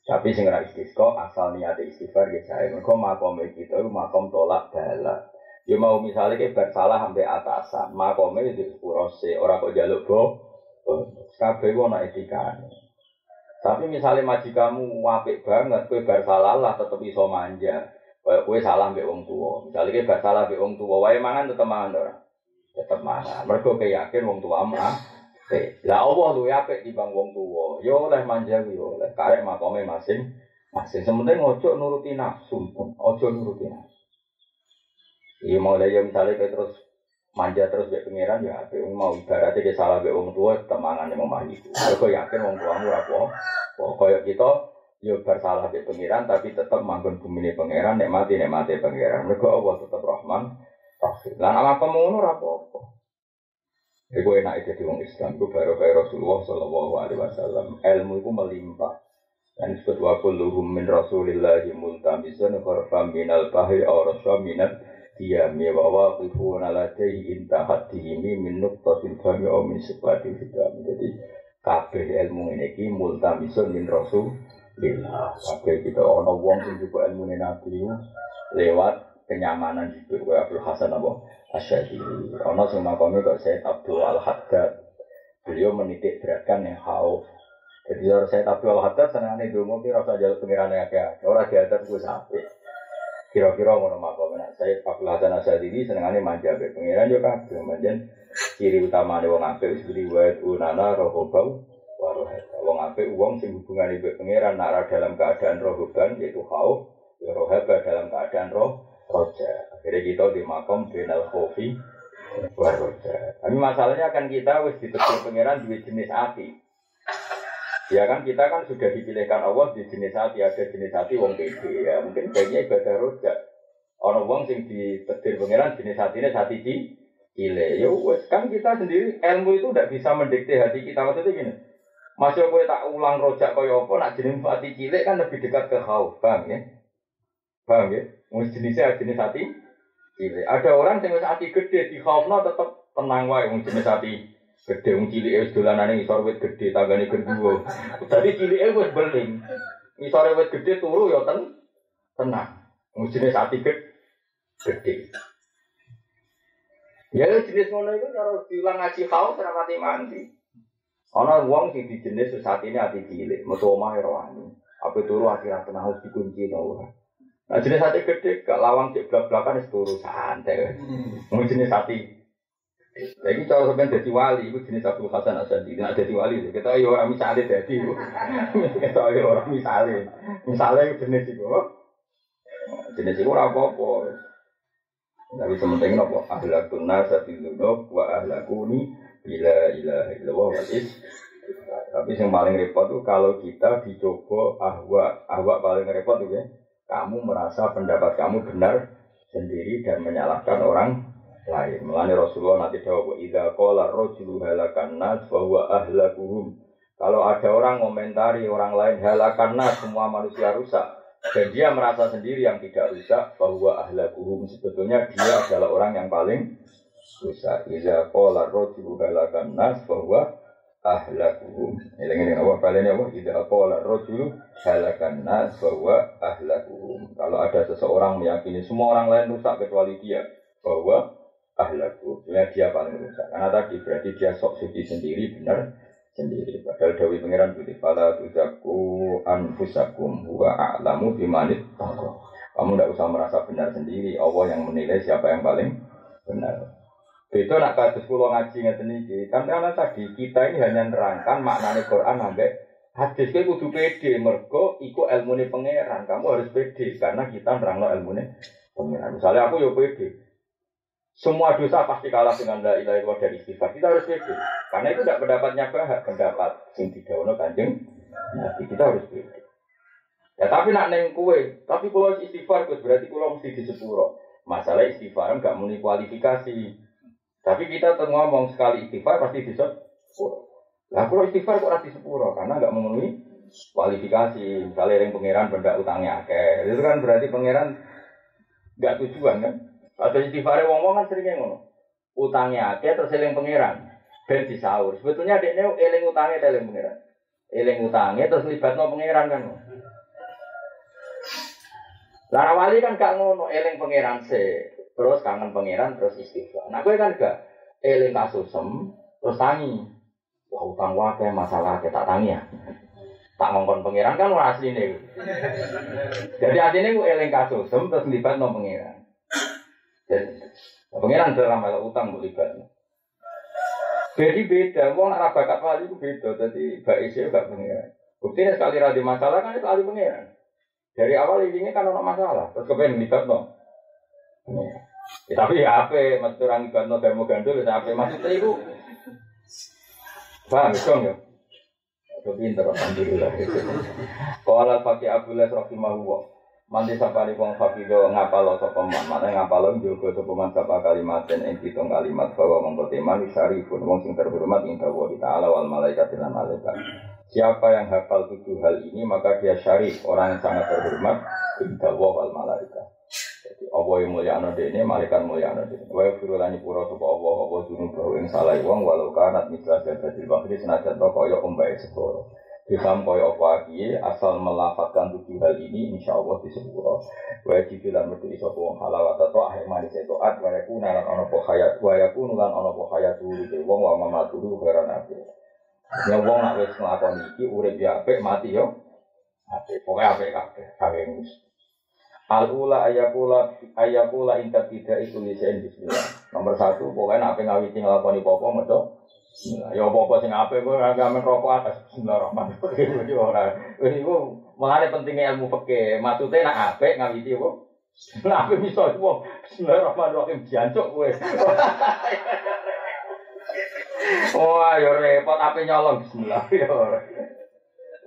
Tapi sing ra istisqo asal niat istighfar ya saya. Mereka makom kita itu makom tolak bala. Ya mau misalnya kayak bersalah sampai atasan, makomnya itu sepuro orang kok jaluk bo, kabeh nak etikane. Tapi misalnya maji kamu wapik banget, kue bar salah lah tetep iso manja. Kayak kue salah mbek wong tua. Misalnya kue bar salah mbek wong tua, wae mangan tetep mangan ora. Tetep mangan. Mergo yakin wong tua mah. Lah Allah lu apik di bang wong tua. Yo oleh manja yo oleh karek makome masing masing. Sementing ojo nuruti nafsu, ojo nuruti nafsu. Iya mau ya misalnya kayak terus manja terus be pangeran ya ape mau ibaratnya dia salah be wong tua temangan yang memahi itu aku yakin wong tuamu rapo kaya kita yo bersalah be pangeran tapi tetap manggon bumi ini pangeran nek mati nek mati pangeran. Mereka Allah tetap rahman rahim. Lah nama kamu ngono rapo apa Iku enak itu di wong Islam, itu baru baru Rasulullah Sallallahu Alaihi Wasallam. Ilmu itu melimpah. Dan disebut wa kulluhum min Rasulillahi multamisun khurfam minal bahri aw minat dia mewawa kifu naladai intahat dihimi min nuktatil fami o min hikam jadi kabeh ilmu ini. Ki multamisun min rasul lillah kabeh kita ono wong sing juga ilmu nabi lewat kenyamanan hidup wa Abdul Hasan apa? Asyadiri ono sing makome kok saya Abdul Al Haddad beliau menitik beratkan yang hauf. Jadi kalau saya Abdul Al Haddad senang nih dulu mungkin rasa jalur pengiran yang kayak orang diadat gue sampai Kira-kira ngono makom nah, saya Abdul Hasan Asyadili senengane manja be pengiran yo kabeh manjen ciri utama wong apik beli wae unana rohobau warohata. Wong apik wong sing hubungane be pengiran nak dalam keadaan rohoban yaitu khauf, ya rohaba dalam keadaan roh roja. Akhirnya kita di makom benal khofi waroja. Tapi masalahnya kan kita wis ditegur pengiran dua jenis hati. Ya kan kita kan sudah dipilihkan Allah di jenis hati ada jenis hati wong pede ya. Mungkin kayaknya ibadah roda orang wong sing ditetir pangeran jenis hati ini hati ci cile ya wes kan kita sendiri ilmu itu tidak bisa mendikte hati kita. Maksudnya gini masih aku tak ulang rojak kaya apa nak jenis hati cilik kan lebih dekat ke khauf bang ya? Bang ya? Mungkin jenisnya jenis hati cilik. Ada orang yang hati gede di khaufnya tetap tenang wae jenis hati Gede wong cilik wis dolanane ngisor wit gede tanggane gendruwo. Dadi cilike wis beling. Ngisore wit gede turu ya ten tenang. Jenis ati gede. Ya jenis ngono iku cara diulang ngaji kau ora mati mandi. Ana wong sing jenis ini ati cilik, metu omah ora wani. Apa turu akhirnya tenang harus dikunci ta ora. Nah jenis hati gede, gak lawang cek belak-belakan es turu santai. Mau jenis hati jadi kalau sampai jadi wali, itu jenis Abdul Hasan Asadi. Nah jadi wali, kita ayo orang misalnya jadi, kita ayo orang misalnya, misalnya itu jenis itu, jenis itu apa apa. Tapi sementing apa? Ahlakun nasabil dunub wa ahlakuni bila ilaha illallah wal Tapi yang paling repot tuh kalau kita dicoba ahwa, ahwa paling repot tuh ya. Kamu merasa pendapat kamu benar sendiri dan menyalahkan orang lain. Melani Rasulullah nanti jawab, Ida kola rojulu halakan nas bahwa ahlakuhum. Kalau ada orang komentari orang lain halakan nas semua manusia rusak. Dan dia merasa sendiri yang tidak rusak bahwa ahlakuhum sebetulnya dia adalah orang yang paling rusak. Ida kola rojulu halakan nas bahwa ahlakuhum. Ini ini apa kalian apa? Ida kola rojulu halakan nas bahwa ahlakuhum. Kalau ada seseorang meyakini semua orang lain rusak kecuali dia bahwa ahlaku. Ya dia paling rusak. Karena tadi berarti dia sok suci sendiri benar sendiri. Padahal Dawi Pangeran putih Fala tuzaku anfusakum huwa a'lamu bimanit Kamu tidak usah merasa benar sendiri. Allah yang menilai siapa yang paling benar. Itu nak kasus pulau ngaji ngeten iki. Kan karena tadi kita ini hanya nerangkan maknanya Quran sampai hadis ke kudu pede mergo iku ilmune pangeran. Kamu harus pede karena kita nerangno ilmune pengiran. Misalnya aku yo pede. Semua dosa pasti kalah dengan la ilaha illallah dan istighfar. Kita harus pede. Karena itu tidak pendapatnya bahak, pendapat sing didawono Kanjeng Nabi. Kita harus pede. Ya tapi nak neng kue, tapi kalau istighfar berarti kalau mesti di sepuro. Masalah istighfar enggak muni kualifikasi. Tapi kita tuh ngomong sekali istighfar pasti bisa sepuro. Lah kalau istighfar kok di sepuro karena enggak memenuhi kualifikasi. Misalnya yang pangeran benda utangnya akeh. Itu kan berarti pangeran enggak tujuan kan? Atau istighfar wong wong kan seringnya ngono. Utangnya akeh terus eling pangeran. Ben disaur. Sebetulnya dekne eling utangnya eling pangeran. Eling utangnya terus libatno pangeran kan. Lara wali kan gak ngono, eling pangeran se, terus kangen pangeran, terus istighfar. Nah, gue kan gak eling kasusem, terus tangi. Wah, utang wae masalah kita tangi ya. Tak ngongkon pangeran kan ora asline. Jadi asline gue eling kasusem terus libat no pangeran. Jadi pangeran dalam hal utang gue libat. Jadi beda, wong ora bakat wali itu beda. Jadi baik sih gak pangeran. Buktinya sekali radi masalah kan itu ahli pangeran. Dari awal ini kan ada masalah, terus kepengen libat no. Ya, tapi ya apa, mas orang libat no termo gandul, ya apa maksudnya itu? Paham dong ya? Itu pinter, alhamdulillah. Kalau pakai Abdullah rahimahullah. Mandi sapali wong hafido ngapalo sapa man, mana ngapalo juga sapa man sapa kalimat dan ing pitung kalimat bahwa mongko teman syarifun wong sing terhormat ing Allah taala wal malaikat lan malaikat. Siapa yang hafal tujuh hal ini maka dia syarif, orang yang sangat terhormat indah wal malaikat. Jadi Allah yang mulia anu ini, malaikat mulia anu ini. Wa firulani pura sapa Allah, Allah junub bahwa yang salah wong walau kanat mitra jadi bahri senajan to kaya ombae sepuro. Disampoi apa lagi asal melafatkan tujuh hal ini insya Allah di sepuro. Wajib bilang berdiri sapa wong halawat atau akhir manis itu at wa yakuna lan ana po hayat wa yakunu lan ana po hayat dulu wong wa mamaturu heran akhir. Ya wong nak wis nglakoni iki urip ya apik mati yo. Apik pokoke apik kabeh kawin Al ula ayakula ayakula inta tidak itu lisan bismillah. Nomor satu pokoknya nak ngawiti nglakoni apa-apa maca Bismillah. Ya apa-apa sing apik kowe ora gamen rokok atas bismillahirrahmanirrahim. Ora. Wis iku mulane pentingnya ilmu fikih. Maksude nak apik ngawiti apa? Nah, apik bisa wong bismillahirrahmanirrahim jancuk kowe. Wah, ya repot apa nyolong bismillah ya.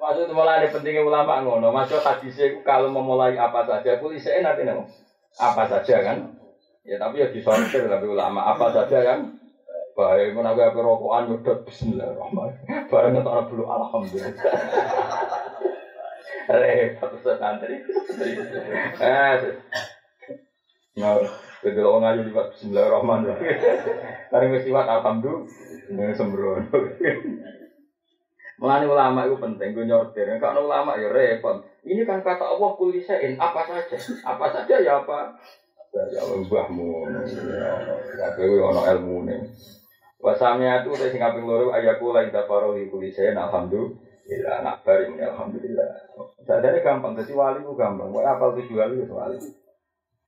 Maksud mulai pentingnya ulama ngono. Maksud hadis itu kalau memulai apa saja, saya nanti nemu apa saja kan. Ya tapi ya disortir tapi ulama apa saja kan. Baik, mau naga rokokan nyedot Bismillahirrahmanirrahim. Barang ngetok dulu Alhamdulillah. Repot santri. Eh, Nah, betul orang ngaji liwat Bismillahirrahmanirrahim. Kari wis liwat Alhamdulillah sembrono. Melani ulama itu penting, gue nyortir. Kalau ulama ya repot. Ini kan kata Allah kulisein apa saja, apa saja ya apa. Ya mbahmu, ya gue ono ilmu nih. Wasamnya itu saya singkat loro lagi daparo di kulisein alhamdulillah. Nak bari alhamdulillah. Sadari gampang, jadi wali itu gampang. Apa tujuh wali itu wali.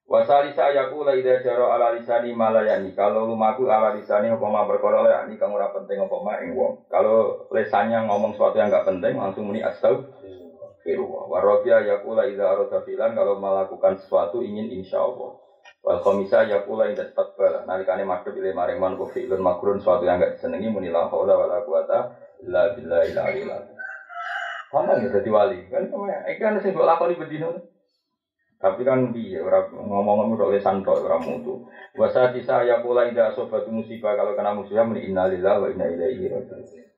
Wasali saya kula ida jaro ala lisani malayani. Kalau lumaku ala lisani apa ma perkara ini kamu ora penting apa ma wong. Kalau lesannya ngomong sesuatu yang enggak penting langsung muni astagfirullah. Warabia yakula ida arada filan kalau melakukan sesuatu ingin insya Allah. Wal komisa yakula ida takbal. Nalikane madhep ile maring man ku fi'lun makrun sesuatu yang enggak disenengi muni la haula wala quwata illa billahi al-aliyyil azim. Mana ya dadi wali? Kan sama iki kan sing mbok lakoni bedino. Tapi kan di orang ngomong-ngomong udah lesan tok orang mutu. Wasa bisa ya pula indah sobat musibah kalau kena musibah meni innalillahi wa inna ilaihi rajiun.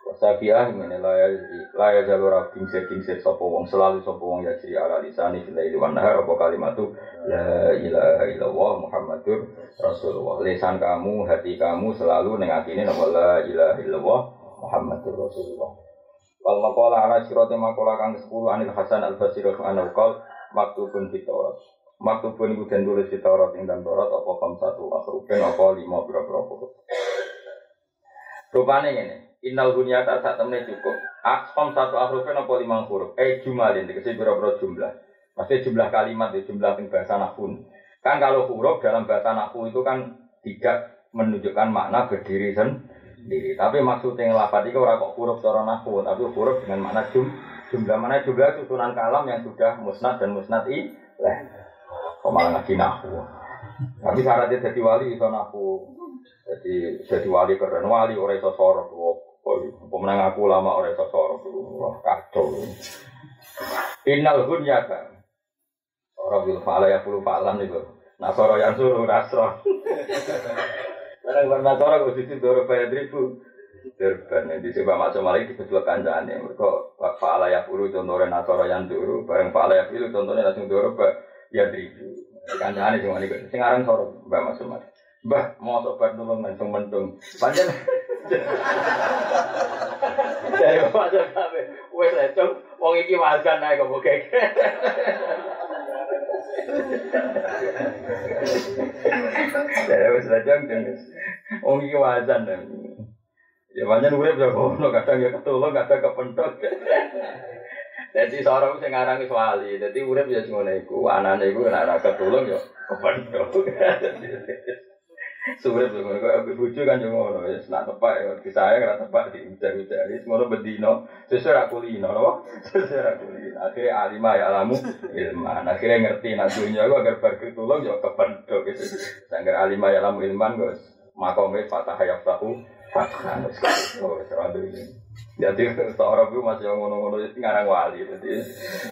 Wasa biah ini laya laya jalur abding seking set sopo wong selalu sopo wong ya ciri ala lisani fil laili wan nahar apa kalimatu la ilaha illallah muhammadur rasulullah. Lesan kamu, hati kamu selalu neng atine nama la ilaha illallah muhammadur rasulullah. Wal maqala ala sirati maqala kang 10 anil Hasan al-Basri anhu qala maktubun di Taurat. Maktubun itu dan tulis di Taurat yang dan Taurat apa kam satu akhrufen apa lima berapa huruf. Rupanya ini, Innal tak saat temen cukup. Akom satu akhrufen apa lima huruf. Eh jumalin, dikasih berapa jumlah. Maksudnya jumlah kalimat, ya, jumlah bahasa nahun. Kan kalau huruf dalam bahasa nahu itu kan tidak menunjukkan makna berdiri sendiri. Tapi maksudnya yang lafad itu orang kok huruf cara nahu, tapi huruf dengan makna jum, Jumlah mana jumlah susunan kalam yang sudah musnad dan musnad i. Kok malah ngaji nahu. Tapi syaratnya jadi wali iso nahu. Jadi jadi wali keren wali ora iso sorok. Pemenang aku lama ora iso sorok. Wah kacau. Innal hunyata. Orang bil fa'ala ya puluh fa'lan itu. Nasoro yang suruh nasro. Barang barang nasoro kok sisi doro bayar ribu. Durban yang disebut macam lagi dikejual kancane. Mereka fa'ala ya puluh contohnya nasoro yang dulu. Barang fa'ala ya puluh contohnya langsung doro ya ribu. Kancane cuma ini. Sekarang soro mbak masuk mas. Mbah, mau sobat nulung langsung mendung. Panjang. Dari macam kabe. Wes lecong, wong iki wajan naik kok keke. Dari wes lecong jenis. Wong iki wajan. Ya banyak urip ya kono kadang ya ketulung kadang kepentok. Jadi seorang sing aran wis wali, dadi urip ya ngono iku. Anane iku nek ketulung ya kepentok. Suwe tuh kok ibu bojo kan yo ngono. Wis nak tepak ya disayang ora tepak di ujar-ujar wis ngono bedino sesuai ra kulino napa sesuai ra kulino akhirnya alimah ya alamu ilman. Akhirnya ngerti nak dunya ku agar bar ketulung yo kependok gitu. Sangger alimah ya alamu ilman guys makome fatah ya tahu wis kok wis ora ini. Jadi seorang itu masih ngono-ngono itu ngarang wali jadi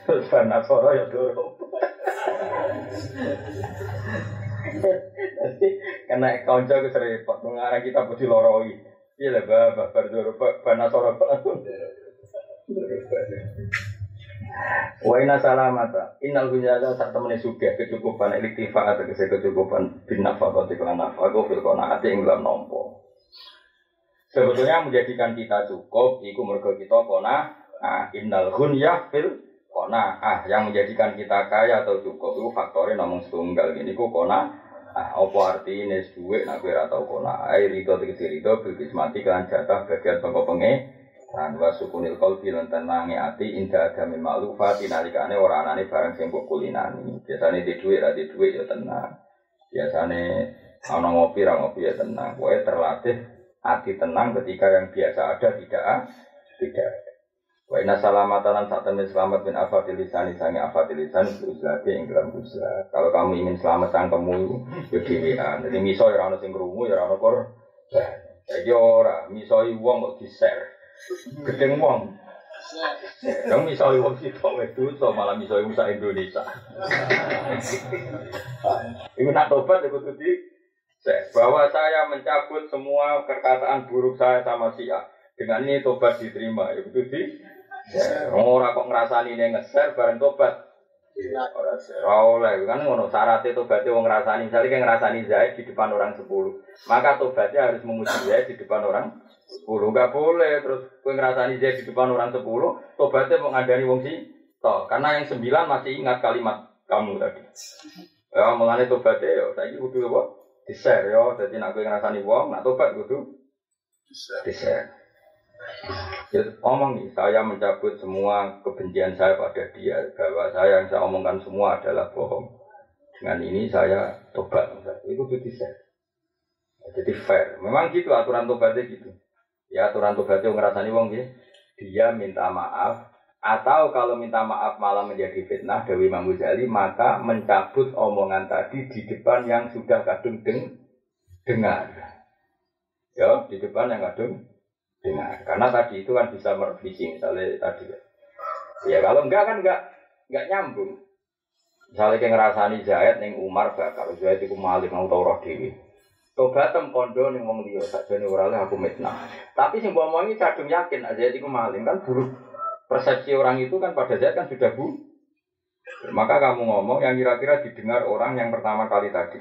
terus karena soro ya dulu Jadi kena konco ke serempet, mengarang kita putih loroi. Iya lah, bapak berdua, bana soro Wa inna salamata. Innal hunyada saat temene sugih kecukupan iktifa atau kecukupan bin nafaqati kelan nafaqo fil qanaati ing dalam nompo. Sebetulnya menjadikan kita cukup iku mergo kita kona nah innal hunya fil kona ah yang menjadikan kita kaya atau cukup itu faktornya nomor setunggal. Ini ku kona ah apa artinya duit? Nak kira tau kona. Air itu tegesi itu bibis mati kan jatah bagian pengko penge dan wasukunil kolbi lan tenange ati indah ada maklufat nalikane orang anane barang sing kulinani. Biasane di duit ra di duit ya tenang. Biasane ana ngopi ra ngopi ya tenang. Kowe terlatih hati tenang ketika yang biasa ada tidak tidak Wa inna salamatan saat temen selamat bin afatil lisan sange afatil lisan ing dalam uslah. Kalau kamu ingin selamat cangkemmu ya. Jadi miso ya ana sing krungu ya ana kor. Saiki ora miso wong kok di-share. Gedeng wong. Yang misalnya wong sitok itu so malah misalnya musa Indonesia. Iku nak tobat ya kudu bahwa saya mencabut semua perkataan buruk saya sama si A. Dengan ini tobat diterima ya Ya, ora kok ngrasani ning ngeser bareng tobat. Ora ora oleh kan ngono syaratnya tobatnya wong ngrasani misalnya kayak ngrasani Zaid di depan orang 10. Maka tobatnya harus memuji Zaid di depan orang 10. Enggak boleh terus kowe ngrasani Zaid di depan orang 10, tobatnya mau ngadani wong si toh karena yang 9 masih ingat kalimat kamu tadi. Ya mulane tobatnya yo saiki kudu apa? Di-share yo dadi nek kowe ngrasani wong, nak tobat kudu di-share. Ya, omong nih, saya mencabut semua kebencian saya pada dia bahwa saya yang saya omongkan semua adalah bohong. Dengan ini saya tobat, itu jadi saya. Jadi fair. Memang gitu aturan tobatnya gitu. Ya aturan tobatnya ngerasani wong ya. Dia minta maaf atau kalau minta maaf malah menjadi fitnah Dewi Imam maka mencabut omongan tadi di depan yang sudah kadung deng dengar. Ya, di depan yang kadung dengar. Karena tadi itu kan bisa merevisi misalnya tadi. Ya kalau enggak kan enggak enggak nyambung. Misalnya kayak ngerasani Zaid neng Umar bakar Zaid itu malik mau tau roh dewi. Tobat tem kondo ning wong liya sakjane ora aku mitnah. Tapi sing mbok omongi kadung yakin Zaid itu maling kan buruk. Persepsi orang itu kan pada Zaid kan sudah bu. Maka kamu ngomong yang kira-kira didengar orang yang pertama kali tadi.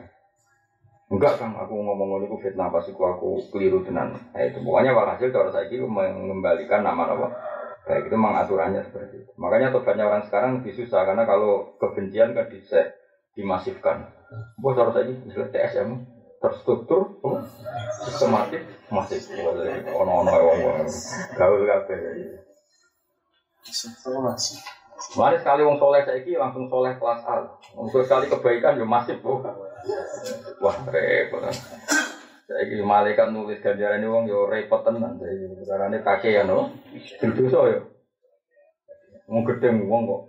Enggak kan, aku ngomong itu fitnah pasti aku, aku keliru tenan. Nah, itu pokoknya walhasil cara saya itu mengembalikan nama nama. Baik itu mengaturannya seperti itu. Makanya tobatnya orang sekarang lebih susah karena kalau kebencian kan bisa dimasifkan. Bos cara saya misalnya TSM terstruktur, oh, sistematik, masif. Ono ono ono gaul kabeh. Mari sekali wong soleh saiki langsung soleh kelas A. Untuk sekali kebaikan yo masif, Bu. Wah, repot. Saiki malaikat nulis ganjaran ini wong yo repot tenan. Karena kakek ya no. Dosa yo. Wong gedeng wong kok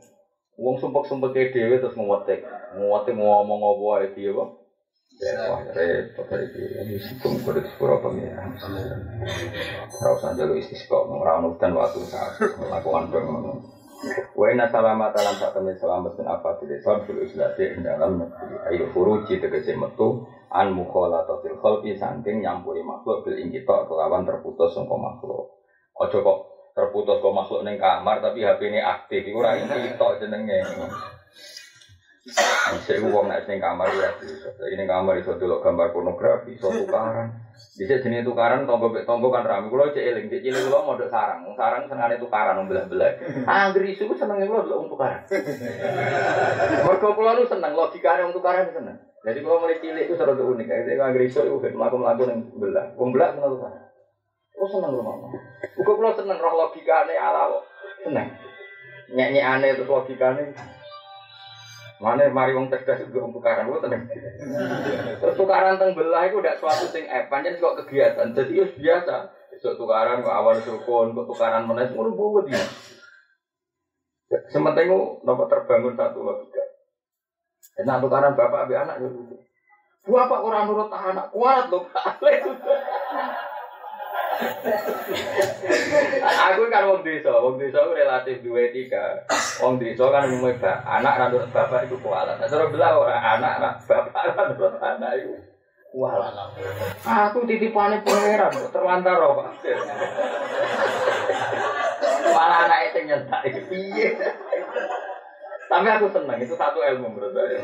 Wong sumpek-sumpek dhewe terus nguwetik. Nguwetik ngomong apa wae dia kok. Wah repot dari dia. Ini sistem kudu sepuro pengiran. Ora usah istisqa, ora ono dan waktu saat melakukan pengen. Wa inna salamat dalam saat temen selamat dan apa tidak sabab fil islati ing dalam negeri ayo furuji tegese metu an mukhalatatil khalqi saking nyampuri makhluk bil ingkita kelawan terputus sangka makhluk. Ojo kok terputus kok makhluk ning kamar tapi HP ini aktif iku ora ingkita jenenge. Bisa iku wong ning kamar ya. Ini kamar iso delok gambar pornografi, iso tukaran. Bisa jenis tukaran tonggo mek tonggo kan rame. Kulo cek eling, cek cilik kulo modok sarang. Sarang senengane tukaran belah-belah. Angger isu kulo delok wong tukaran. Mergo kulo nu seneng logikane wong tukaran seneng. Jadi kulo mulai cilik itu seru unik. Jadi angger isu iku mlaku-mlaku ning belah. Wong belah seneng tukaran. Oh seneng lho mama. Uga kulo seneng roh logikane ala. Seneng. Nyek-nyek aneh terus logikane. Mana mari wong cerdas juga tukaran, gue tenang. Terus tukaran teng belah itu suatu sing eh pancen kok kegiatan. Jadi itu biasa. Besok tukaran awal rukun, kok tukaran mana semua bungut ya. Sementing nopo terbangun satu logika. Enak tukaran bapak abi anak ya lucu. Bapak kurang nurut anak, kuat loh. Aku kan wong desa, wong desa ku relatif duwe etika. Wong desa kan umumnya anak ra nurut bapak iku kualat. Nah, cara belah ora anak ra bapak ra nurut anak iku kualat. Aku titipane pangeran terlantar Pak. Malah anak itu nyentak piye. Tapi aku senang, itu satu ilmu menurut saya.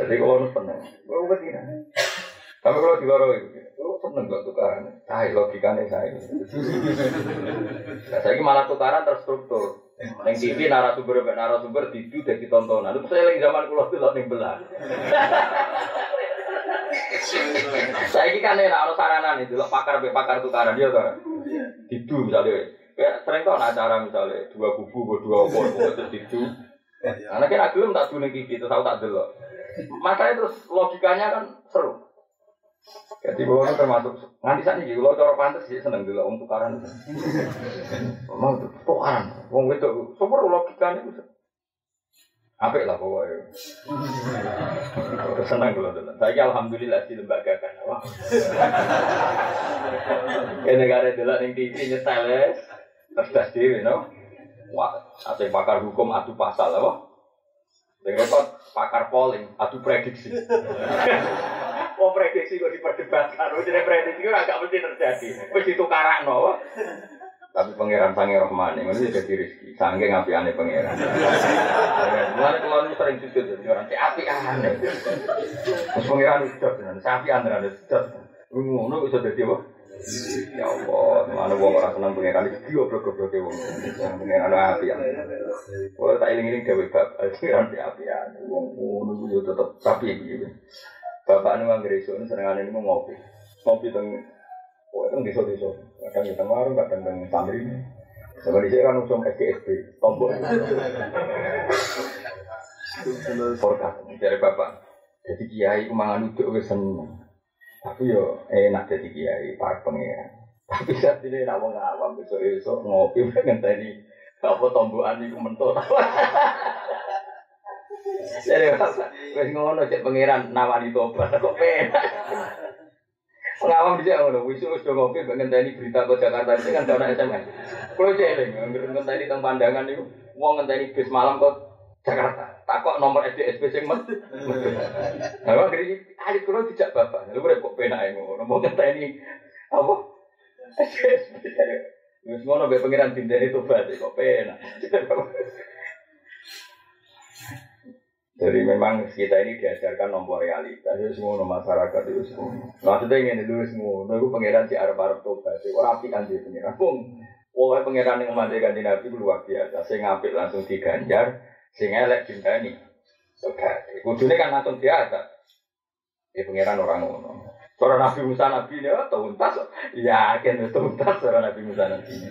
Jadi kalau senang, gue begini. Tapi kalau di luar itu, seneng gak tukaran? Saya logikanya saya. Nah, saya malah tukaran terstruktur. Neng TV narasumber be narasumber tidu jadi tontonan. Itu saya lagi zaman kulo tuh ning belah. Saya ini kan enak ono saranan itu, pakar be pakar tukaran dia tuh. Tidu misalnya. Kayak sering tau acara misalnya dua kubu, dua opor, terus tidu. Karena kan aku tak tuh ning TV, terus aku tak delok. Makanya terus logikanya kan seru. Jadi bahwa termasuk nganti saat ini kalau cara pantas sih seneng dulu untuk tukaran. Mau tukaran, wong itu super logikanya itu. Apa lah pokoknya. Senang dulu dulu. Saya alhamdulillah di lembaga kan. Ini negara dulu yang TV nyetel terus das dewi, no. Wah, ada pakar hukum adu pasal? Yang repot pakar polling adu prediksi. Oh prediksi kok diperdebatkan. Oh jadi prediksi itu agak mesti terjadi. Wis ditukaran no. Tapi pangeran sange rohmani, ini jadi rezeki. Sange ngapi aneh pangeran. Mulai keluar ini sering sujud jadi orang si api aneh. Terus pangeran itu sudah sapi aneh ada sudah. Ngono bisa jadi apa? Ya Allah, mana wong ora seneng pangeran iki goblok-goblok e wong. Yang pangeran api aneh. Oh tak iling-iling dewe bab, pangeran si api aneh. Wong ngono yo tetep sapi iki. Bapak nu anggere iso senengane niku ngopi. Ngopi teng oh teng desa-desa. Kadang di warung, kadang teng santri. Sama di kan usum SDSB, tombol. Forecast dari bapak. Jadi kiai mangan uduk wis seneng. Tapi yo enak jadi kiai pak pengiran. Tapi saat ini nak wong awam besok besok ngopi pengen tadi apa tombokan itu mentok. Jadi wis ngono cek pangeran nawani tobat kok penak. Pengawam bisa ngono, wis wis ngopi mbek ngenteni berita ke Jakarta iki kan ana SMS. Kulo cek eling ngenteni teng pandangan niku wong ngenteni bis malam kok Jakarta. Takok nomor SDSP sing met. Lah ngeri adik kulo dijak bapak. Lha kok penak ngono. Mau ngenteni apa? SDSP. Wis ngono mbek pangeran dinteni tobat kok penak. Jadi memang kita ini diajarkan nomor realitas itu semua nomor masyarakat itu semua. Maksudnya ingin itu semua. Nunggu pangeran si Arab Arab tobat. Orang api kan di pangeran. Pun, pokoknya pangeran yang mati kan nabi luar biasa. Saya ngambil langsung diganjar, saya ngelak cinta ini. Tobat. Kudunya kan langsung biasa. Ya pangeran orang ngono. Seorang Nabi Musa Nabi ini, oh, tuntas. Yakin itu tuntas seorang Nabi Musa Nabi ini.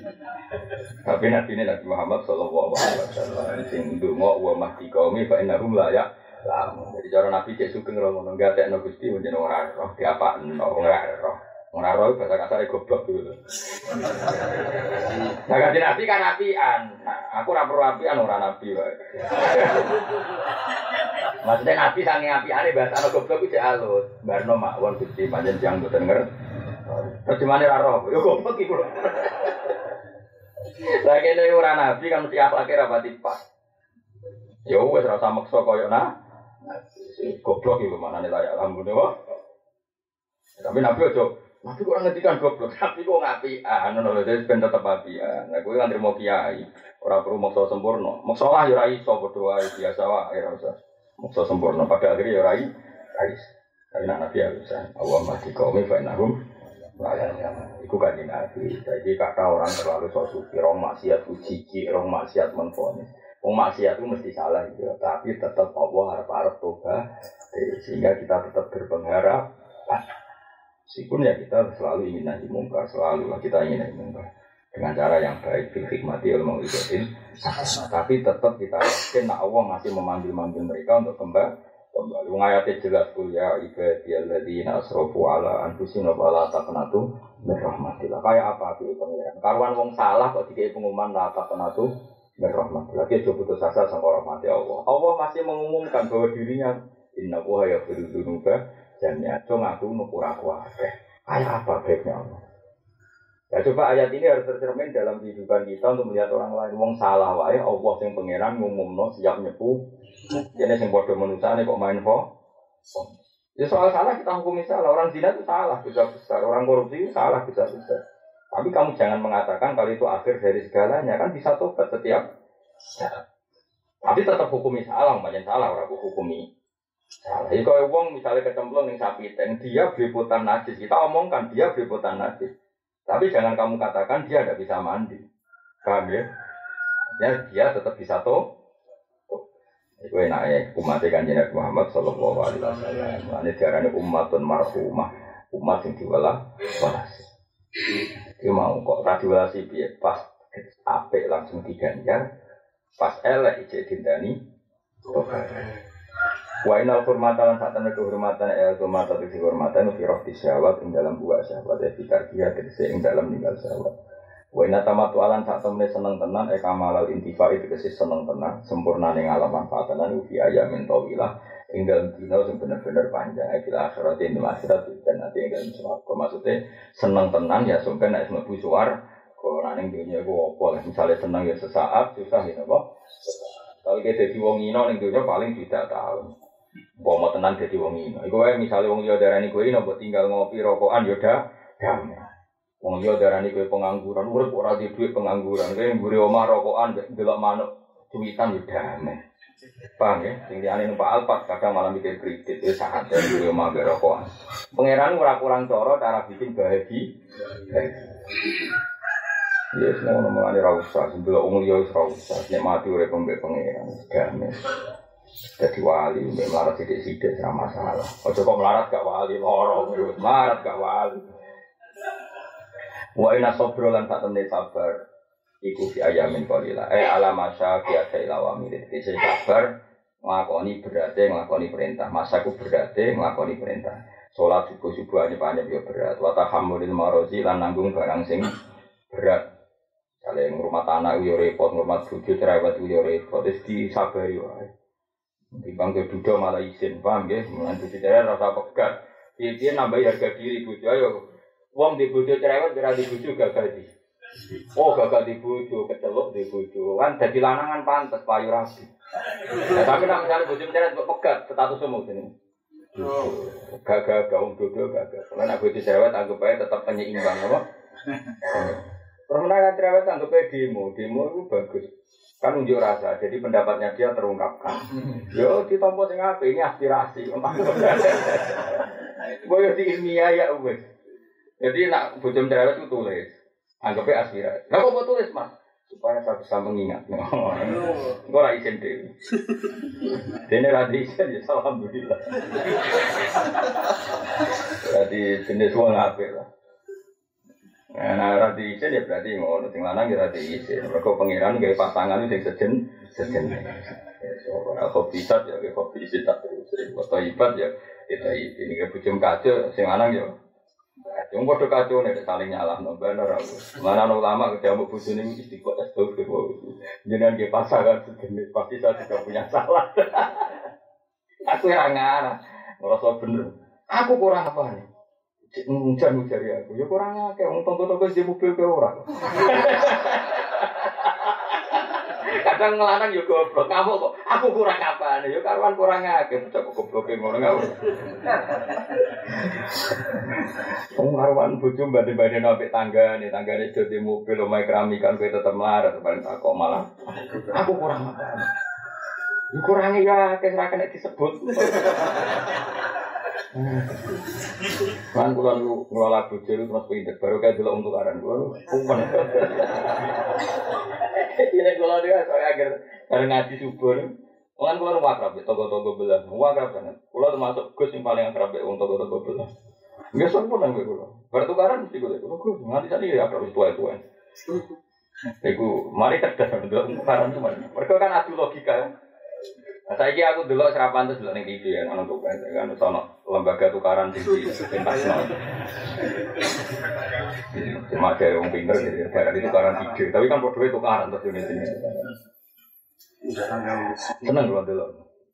Tapi Nabi ini Nabi Muhammad Sallallahu Alaihi Wasallam. Sing dungo wa mahdi kaumi fa innahum la ya lamu. Jadi cara Nabi cek sugeng rono nggak ada no gusti menjadi orang roh. Di apa no orang roh. Orang roh bahasa kasar goblok dulu. Nah, ganti nabi kan. Nah, aku ora perlu nabian ora nabi wae. Maksudnya nabi sange apiane bahasa goblok ku alus. Barno makwon Gusti panjen tiyang mboten ngerti. Terjemahane ra roh. Yo goblok iku lho. Lah kene ora nabi kan mesti akhlake ra pati pas. Yo wis ora usah maksa koyo nah. Goblok iku manane layak alhamdulillah. Tapi nabi ojo Nabi kok ngetikan goblok, tapi kok ngapian, ngono jadi ben tetep apian. Nah, gue kan terima kiai, ora perlu maksa sempurna. Maksa lah ya ora iso padha biasa wae ora usah. Maksa sempurna pada akhirnya ya ora. Tapi nak nabi ya bisa. Allah mati kaumi fa innahum Iku kan nabi. Jadi kata orang terlalu sok suci, rong maksiat uji, rong maksiat menfonis. Wong maksiat itu mesti salah gitu, tapi tetap Allah harap-harap toba sehingga kita tetap berpengharap Meskipun ya kita selalu ingin nahi mungkar, selalu lah kita ingin nahi mungkar dengan cara yang baik, bil hikmati ilmu ikutin. Tapi tetap kita yakin nak Allah masih memanggil-manggil mereka untuk kembali kembali. Ngayatnya jelas kuliah ibadiyalladzina asrofu ala anfusina wala taqnatu min rahmatillah. Kayak apa itu pengiran? Karuan wong salah kok dikai pengumuman la taqnatu min rahmatillah. Dia putus asa sama rahmati Allah. Allah masih mengumumkan bahwa dirinya inna wa ya dunuba dan ya ngaku nukur aku akeh. Kayak apa baiknya Allah? Ya coba ayat ini harus tercermin dalam kehidupan kita untuk melihat orang lain. Wong salah wae Allah yang pangeran ngumumno siap nyepu. Jadi sing padha manusane kok main kok. Ya soal salah kita hukum salah. Orang zina itu salah besar besar. Orang korupsi itu salah besar besar. Tapi kamu jangan mengatakan kalau itu akhir dari segalanya kan bisa tobat setiap. Tapi tetap hukumi salah, banyak salah orang hukumi. Jadi kalau uang misalnya kecemplung nih sapi ten, dia beriputan najis. Kita omongkan dia beriputan najis. Tapi jangan kamu katakan dia tidak bisa mandi. Paham ya? Ya dia tetap bisa toh. Itu enaknya umat kan Nabi Muhammad Shallallahu Alaihi Wasallam. Ini diarani umatun marhumah, umat yang diwala walasi. Dia mau kok radiolasi biar pas apik langsung diganjar, pas elek ijek dindani. Wa inal hormatan lan saat kehormatan ya hormatan itu kehormatan fi roh syahwat ing dalam buah syahwat ya fikar dia tegese ing dalam ninggal syahwat. Wa inna tamatu alan saat temen seneng tenan e kamalal intifa itu tegese seneng tenan sempurna ning alam manfaatan lan fi ayamin tawilah ing dalam dina sing bener-bener panjang e fil akhirat ing akhirat dan nanti ing dalam swarga. Maksudnya seneng tenan ya sampai nek mlebu suar kok ning dunia ku opo misalnya seneng ya sesaat susah ya apa kalau kita jadi wong ino ning paling tidak tahun Bawa mau tenang jadi wong ini. Iku wae misalnya wong liya darani kowe ini buat tinggal ngopi rokokan yo ya damai. Wong liya darani kowe pengangguran, urip ora di duit pengangguran. Kowe mburi omah rokokan delok manuk cuwitan yo ya damai. Paham ya? Sing liyane numpak alpat kadang malah mikir kredit wis saat ya mburi omah mbek rokokan. Pangeran ora kurang cara cara bikin bahagia. Ya semua nomor ini rausa, sebelah umur ya rausa, nikmati urip mbek pangeran, damai. Jadi wali, mbak melarat sidik-sidik sama masalah. Ojo kok melarat gak wali, lorong, melarat gak wali. Wa ina sobro lan tak temne sabar iku fi ayamin qalila. Eh ala masa fi asai lawami. Jadi sabar nglakoni berarti nglakoni perintah. Masaku berarti nglakoni perintah. Salat subuh subuh aja banyak ya berat. Wa tahammulil marozi lan nanggung barang sing berat. Kalian rumah tanah uyo repot, rumah bojo cerewet uyo repot, terus disabari wae. Timbang ke duda malah izin, paham ya? Mengantu cerai rasa pegat. Dia nambah harga diri bujo, ayo. Wong di bujo cerewet, kira di bujo gagal di. Oh gagal di bujo, kecelok di bujo. Kan jadi lanangan pantas, payu. Ya, tapi nak misalnya bujo cerewet pegat, status semua sini. Gagal, gaung dodo gagal. Karena aku di cerewet, anggap aja tetap penyeimbang, apa? Permenangan cerewet anggap aja demo, demo itu bagus kan unjuk rasa jadi pendapatnya dia terungkapkan. Yo di tombol sing apa? Ini aspirasi. Gue di ilmiah ya wes. Jadi nak bujum cerewet itu tulis. Anggapnya aspirasi. Nggak kok tulis mas? Supaya saya bisa mengingat. Gue lagi izin deh ini lagi izin ya alhamdulillah. Jadi jenis uang apa lah Nah, nah rati izin ya berarti ngono sing lanang ya rati izin. Mergo pangeran gawe pasangan sing sejen sejen. Ya ora bisa ya gawe bisa tak terus. Foto ibat ya kita ini ke bujum kaca sing lanang ya Yang bodoh kacau nih saling nyalah no bener aku. Mana ulama ketika mau bujuk ini istiqomah astagfirullah. Jangan dia pasangan sejenis pasti saya juga punya salah. aku yang ngarah, merasa bener. Aku kurang apa nih? Hujan hujan ya aku, ya kurang kayak Wong tonggo-tonggo di mobil ke orang. Kadang ngelanang yo goblok, kamu kok aku kurang apa nih? Yo karuan kurang akeh, bocah kok goblok ngono kamu. Wong karuan bojo nang tangga nih, tanggane di mobil omahe keramikan kowe tetep melarat, paling tak kok malah aku kurang apa. Yo kurang ya, kayak kena disebut. Kan kula ngelola bojo terus pinter baru kayak dulu untuk aran kula umpan. Ini kula dia soalnya agar agar ngaji subur. Kan kula rumah akrab toko-toko belah. Rumah akrab banget. Kula termasuk Gus yang paling akrab wong toko-toko belah. Nggak sopan nang kula. Bertukaran mesti kula. Kula Gus nganti tadi ya akrab tua-tua. Iku mari cerdas untuk tukaran cuma. Mereka kan adu logika. Nah, saya kira aku dulu serapan terus dulu nih TV ya, anak tuh kan sono lembaga tukaran tinggi internasional. Cuma ada yang pinter jadi daerah itu tukaran ide, tapi kan bodohnya tukaran terus ini sini. Seneng kalau dulu.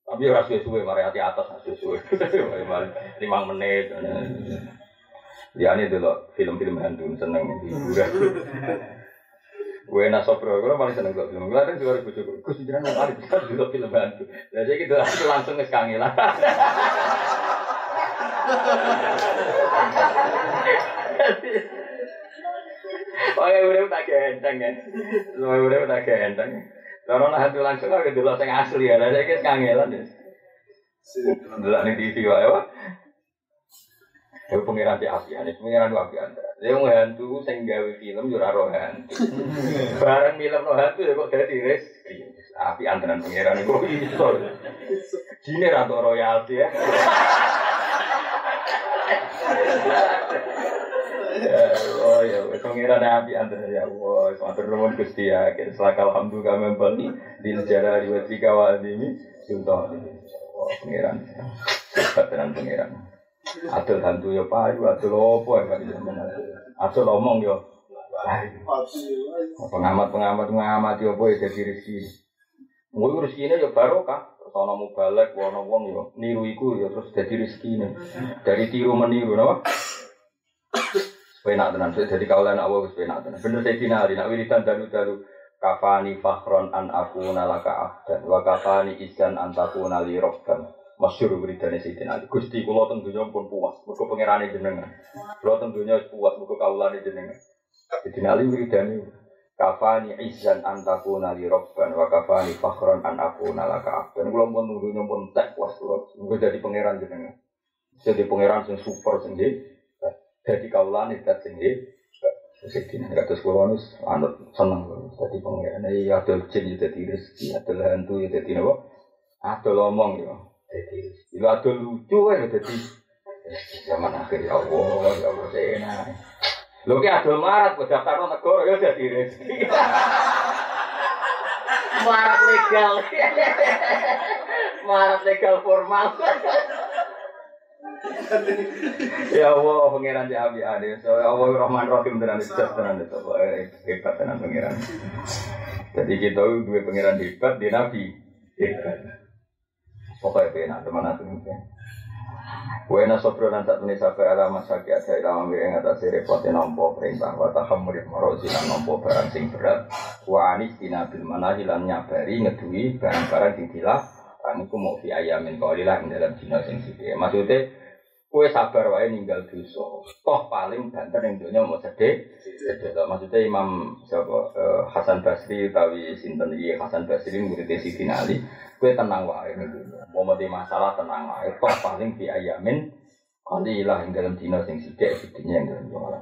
Tapi ya suwe suwe, mari hati atas suwe suwe. Lima menit. Ya ini dulu film-film hantu seneng hiburan. Gue nak sopro, gue paling seneng gue film. Gue ada juga ribu cukup. Gue sendiri nggak kali bisa juga film bantu. Nah jadi gitu aku langsung ke kangelan. Oh ya udah tak gendeng ya. Oh udah tak gendeng. Kalau nak hantu langsung aku dulu saya asli ya. Nah jadi kangelan ya. Dulu nih TV wae wah. Itu pengiran di Asia, ini pengiran di Asia. Dia mau hantu, sing gawe film jura roh hantu. Bareng film roh hantu ya kok jadi rezeki. Api antenan pengiran itu iso. Jine ratu royalti ya. Oh ya, pengiran api antenan ya Allah. Matur nuwun Gusti ya. Selaka alhamdulillah membeli di sejarah riwayat kawan ini. Contoh. Pengiran. Pengiran pengiran. Adol hantu ya payu, adol opo ya kan Adol omong ya. Pengamat-pengamat mengamati apa ya jadi rezeki. Mungkin rezeki ini ya barokah. Terus ana mubalek, ana wong ya niru iku ya terus jadi rezeki ini. Dari tiru meniru napa? Penak tenan, jadi kaulan Allah wis penak tenan. Bener saya dinali, nak wiridan dalu-dalu kafani fakhron an aku nalaka abdan wa kafani izan an takuna li robban masyur wiridane Sayyidina Ali. Gusti kula teng donya pun puas, mergo pangerane jenengan. Kula teng donya puas mergo kawulane jenengan. Sayyidina Ali wiridane kafani izzan antakuna li robban wa kafani fakhran an akuna laka abdan. Kula pun teng pun tak puas kula. Mergo dadi pangeran jenengan. Jadi pangeran sing super sing Jadi kawulane dat sing Sedina kados kula nus anut seneng dadi pangeran. Ya adol jin ya dadi rezeki, adol hantu ya dadi napa? Adol omong ya. Jadi, itu ada lucu kan, jadi zaman akhir ya Allah, ya Allah, enak. Ki ada marat, gue daftar negara ya jadi rezeki. marat legal, marat legal formal. ya Allah, pangeran di Abi Ade. So, ya Allah, Rahman Rahim tenan itu tenan itu. Hebat tenan pangeran. Jadi kita dua pangeran hebat di Nabi hebat. Pokoknya penak teman aku ini. Wena sobro dan tak tulis sabar ala masyaki ada ilama miring atas repotnya nompo perintah. Wa tahamurid marozi lan nompo barang sing berat. Wa anis tina bil manahi lan nyabari ngedui barang-barang sing dilah kan iku mau fi ayamin kaulilah dalam dina sing sithik maksudnya Kue sabar wae ninggal dosa. Toh paling banter yang dunia mau sedih. Maksudnya Imam siapa uh, Hasan Basri utawi sinten iki Hasan Basri murid Sidin Ali. Kue tenang wae ning dunia. Mau mati masalah tenang wae. Toh paling fi ayamin kali ilah ing dalam dina sing sithik sidine yang dalam